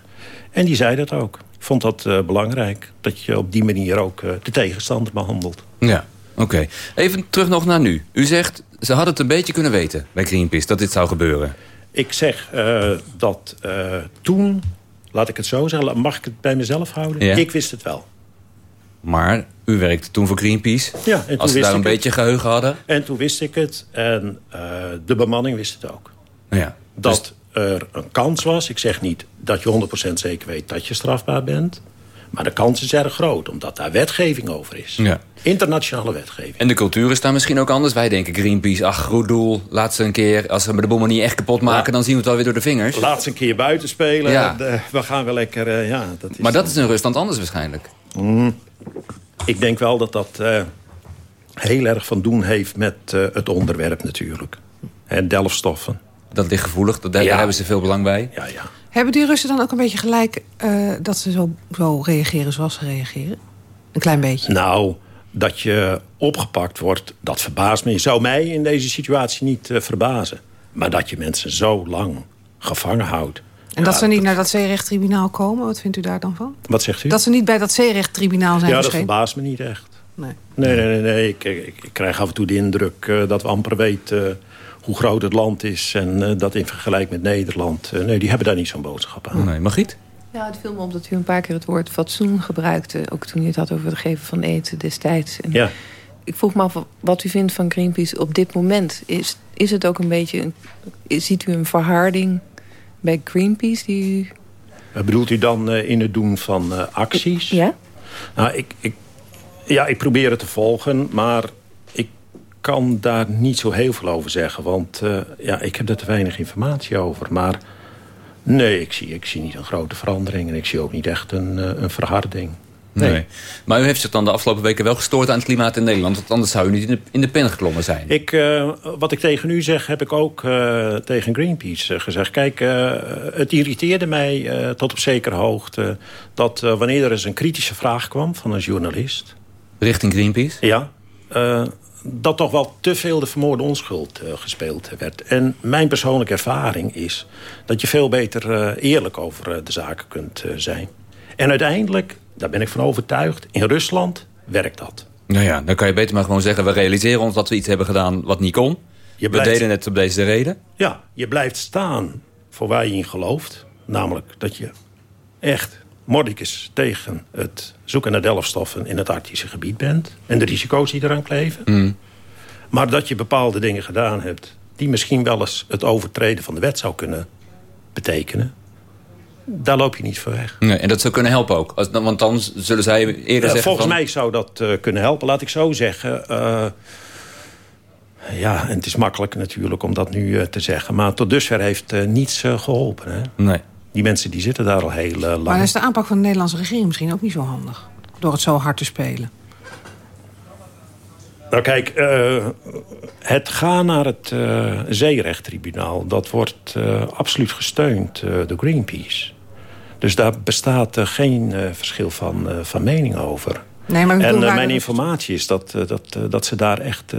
En die zei dat ook. Ik vond dat belangrijk. Dat je op die manier ook de tegenstander behandelt. Ja. Oké, okay. even terug nog naar nu. U zegt, ze hadden het een beetje kunnen weten bij Greenpeace... dat dit zou gebeuren. Ik zeg uh, dat toen, laat ik het zo zeggen... mag ik het bij mezelf houden? Ja. Ik wist het wel. Maar u werkte toen voor Greenpeace. Ja, en toen Als ze daar een beetje het. geheugen hadden. En toen wist ik het. En uh, de bemanning wist het ook. Ja, dat dus... er een kans was. Ik zeg niet dat je 100% zeker weet dat je strafbaar bent... Maar de kans is erg groot, omdat daar wetgeving over is. Ja. Internationale wetgeving. En de cultuur is daar misschien ook anders. Wij denken Greenpeace, ach, goed doel. Laat ze een keer, als we de bommen niet echt kapot maken... Ja. dan zien we het wel weer door de vingers. Laat ze een keer buiten spelen. Ja. De, we gaan wel lekker, uh, ja. Dat is maar dat is in Rusland anders waarschijnlijk. Mm. Ik denk wel dat dat uh, heel erg van doen heeft met uh, het onderwerp natuurlijk. En delfstoffen. Dat ligt gevoelig, daar ja. hebben ze veel belang bij. Ja, ja. Hebben die Russen dan ook een beetje gelijk uh, dat ze zo, zo reageren zoals ze reageren? Een klein beetje. Nou, dat je opgepakt wordt, dat verbaast me. Zou mij in deze situatie niet uh, verbazen. Maar dat je mensen zo lang gevangen houdt. En dat ze niet dat... naar dat zeerechttribunaal komen, wat vindt u daar dan van? Wat zegt u? Dat ze niet bij dat zeerechttribunaal zijn Ja, dat verbaast me niet echt. Nee, nee, nee. nee, nee. Ik, ik, ik, krijg af en toe de indruk uh, dat we amper weten hoe groot het land is... en uh, dat in vergelijking met Nederland... Uh, nee, die hebben daar niet zo'n boodschap aan. Nee, Margriet? Ja, het viel me op dat u een paar keer het woord fatsoen gebruikte. Ook toen u het had over het geven van eten destijds. En Ja. Ik vroeg me af wat u vindt van Greenpeace op dit moment. Is, is het ook een beetje... een- ziet u een verharding bij Greenpeace die u... Uh, Bedoelt u dan eh, in het doen van eh, acties? Ja. Nou, ik, ik, ja, ik probeer het te volgen, maar kan daar niet zo heel veel over zeggen. Want eh, ja, ik heb er te weinig informatie over. Maar nee, ik zie, ik zie niet een grote verandering. En ik zie ook niet echt een, eh, een verharding. Nee. Maar u heeft zich dan de afgelopen weken wel gestoord aan het klimaat in Nederland. Want anders zou u niet in de, in de pen geklommen zijn. Ik, eh, wat ik tegen u zeg, heb ik ook eh, tegen Greenpeace gezegd. Kijk, het irriteerde mij eh, tot op zekere hoogte... dat eh, wanneer er eens een kritische vraag kwam van een journalist... Richting Greenpeace? Ja. Dat toch wel te veel de vermoorde onschuld eh, gespeeld werd. En mijn persoonlijke ervaring is... dat je veel beter eh, eerlijk over eh, de zaken kunt zijn. En uiteindelijk, daar ben ik van overtuigd... in Rusland werkt dat. Nou ja, dan kan je beter maar gewoon zeggen... we realiseren ons dat we iets hebben gedaan wat niet kon. Je We blijft- deden het op deze reden. Ja, je blijft staan voor waar je in gelooft. Namelijk dat je echt mordicus tegen het zoeken naar delfstoffen in het Arctische gebied bent. En de risico's die eraan kleven. Mm. Maar dat je bepaalde dingen gedaan hebt... die misschien wel eens het overtreden van de wet zou kunnen betekenen... daar loop je niet voor weg. Nee, en dat zou kunnen helpen ook. Als, want dan zullen zij eerder zeggen volgens van... mij zou dat eh, kunnen helpen. Laat ik zo zeggen... eh, ja, en het is makkelijk natuurlijk om dat nu eh, te zeggen. Maar tot dusver heeft niets eh, geholpen. Hè? Nee. Die mensen die zitten daar al heel eh, lang. Maar is de aanpak van de Nederlandse regering misschien ook niet zo handig. Door het zo hard te spelen. Nou kijk, eh, het gaan naar het eh zeerechttribunaal... dat wordt absoluut gesteund door Greenpeace. Dus daar bestaat geen verschil van, van mening over. Nee, maar en mijn informatie is dat, dat, dat ze daar echt...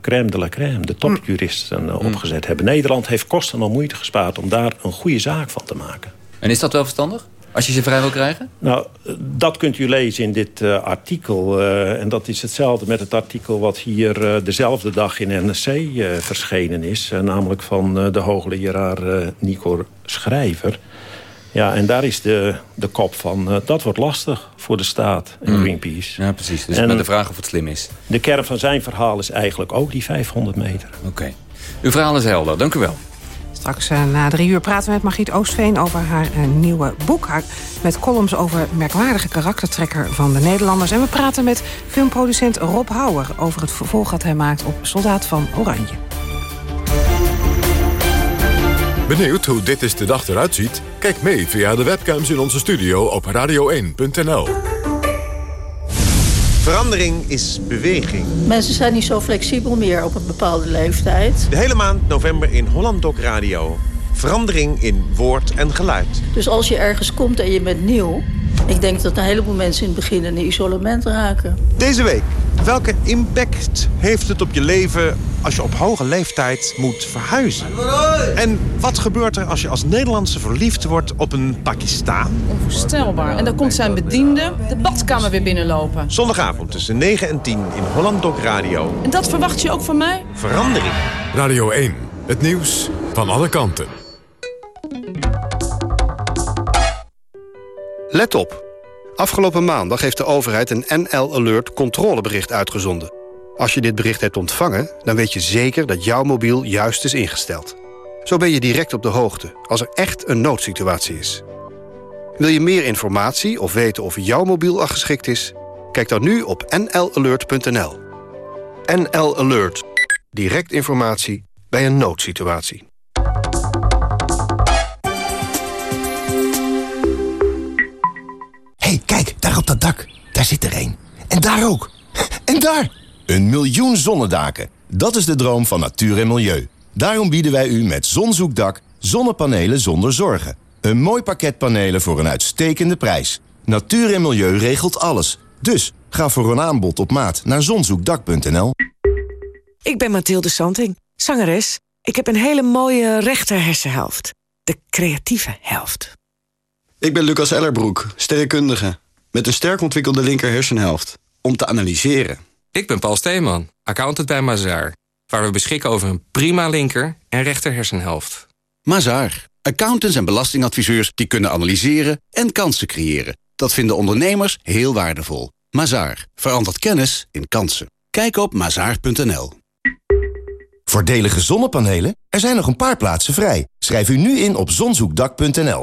crème de la crème, de topjuristen eh, opgezet hebben. Nederland heeft kosten en moeite gespaard... om daar een goede zaak van te maken. En is dat wel verstandig? Als je ze vrij wil krijgen? Nou, eh, dat kunt u lezen in dit eh, artikel. en dat is hetzelfde met het artikel wat hier dezelfde dag in NRC verschenen is. namelijk van de hoogleraar Nico Schrijver. Ja, en daar is de, de kop van... eh, dat wordt lastig voor de staat en Mm. Greenpeace. Ja, precies. Dus En- met de vraag of het slim is. De kern van zijn verhaal is eigenlijk ook die 500 meter. Oké. Uw verhaal is helder. Dank u wel. Straks eh, na drie uur praten we met Margriet Oostveen over haar eh, nieuwe boek. Haar, met columns over merkwaardige karaktertrekker van de Nederlanders. En we praten met filmproducent Rob Houwer over het vervolg dat hij maakt op Soldaat van Oranje. Benieuwd hoe dit is de dag eruit ziet? Kijk mee via de webcams in onze studio op radio1.nl. Verandering is beweging. Mensen zijn niet zo flexibel meer op een bepaalde leeftijd. De hele maand november in Holland Doc Radio. Verandering in woord en geluid. Dus als je ergens komt en je bent nieuw... ik denk dat een heleboel mensen in het begin in isolement raken. Deze week, welke impact heeft het op je leven als je op hoge leeftijd moet verhuizen? En wat gebeurt er als je als Nederlandse verliefd wordt op een Pakistan? Onvoorstelbaar. En dan komt zijn bediende de badkamer weer binnenlopen. Zondagavond tussen 9 en 10 in Holland Doc Radio. En dat verwacht je ook van mij? Verandering. Radio 1, het nieuws van alle kanten. Let op. Afgelopen maandag heeft de overheid een NL Alert controlebericht uitgezonden. Als je dit bericht hebt ontvangen, dan weet je zeker dat jouw mobiel juist is ingesteld. Zo ben je direct op de hoogte als er echt een noodsituatie is. Wil je meer informatie of weten of jouw mobiel al geschikt is? Kijk dan nu op nlalert.nl. NL Alert. Direct informatie bij een noodsituatie. Hey, kijk, daar op dat dak. Daar zit er één. En daar ook. En daar! Een miljoen zonnedaken. Dat is de droom van natuur en milieu. Daarom bieden wij u met Zonzoekdak zonnepanelen zonder zorgen. Een mooi pakket panelen voor een uitstekende prijs. Natuur en milieu regelt alles. Dus ga voor een aanbod op maat naar zonzoekdak.nl. Ik ben Mathilde Santing, zangeres. Ik heb een hele mooie rechter hersenhelft. De creatieve helft. Ik ben Lucas Ellerbroek, sterrenkundige. Met een sterk ontwikkelde linker hersenhelft. Om te analyseren. Ik ben Paul Steeman, accountant bij Mazaar. Waar we beschikken over een prima linker en rechter hersenhelft. Mazaar. Accountants en belastingadviseurs die kunnen analyseren en kansen creëren. Dat vinden ondernemers heel waardevol. Mazaar. Verandert kennis in kansen. Kijk op mazaar.nl. Voordelige zonnepanelen? Er zijn nog een paar plaatsen vrij. Schrijf u nu in op zonzoekdak.nl.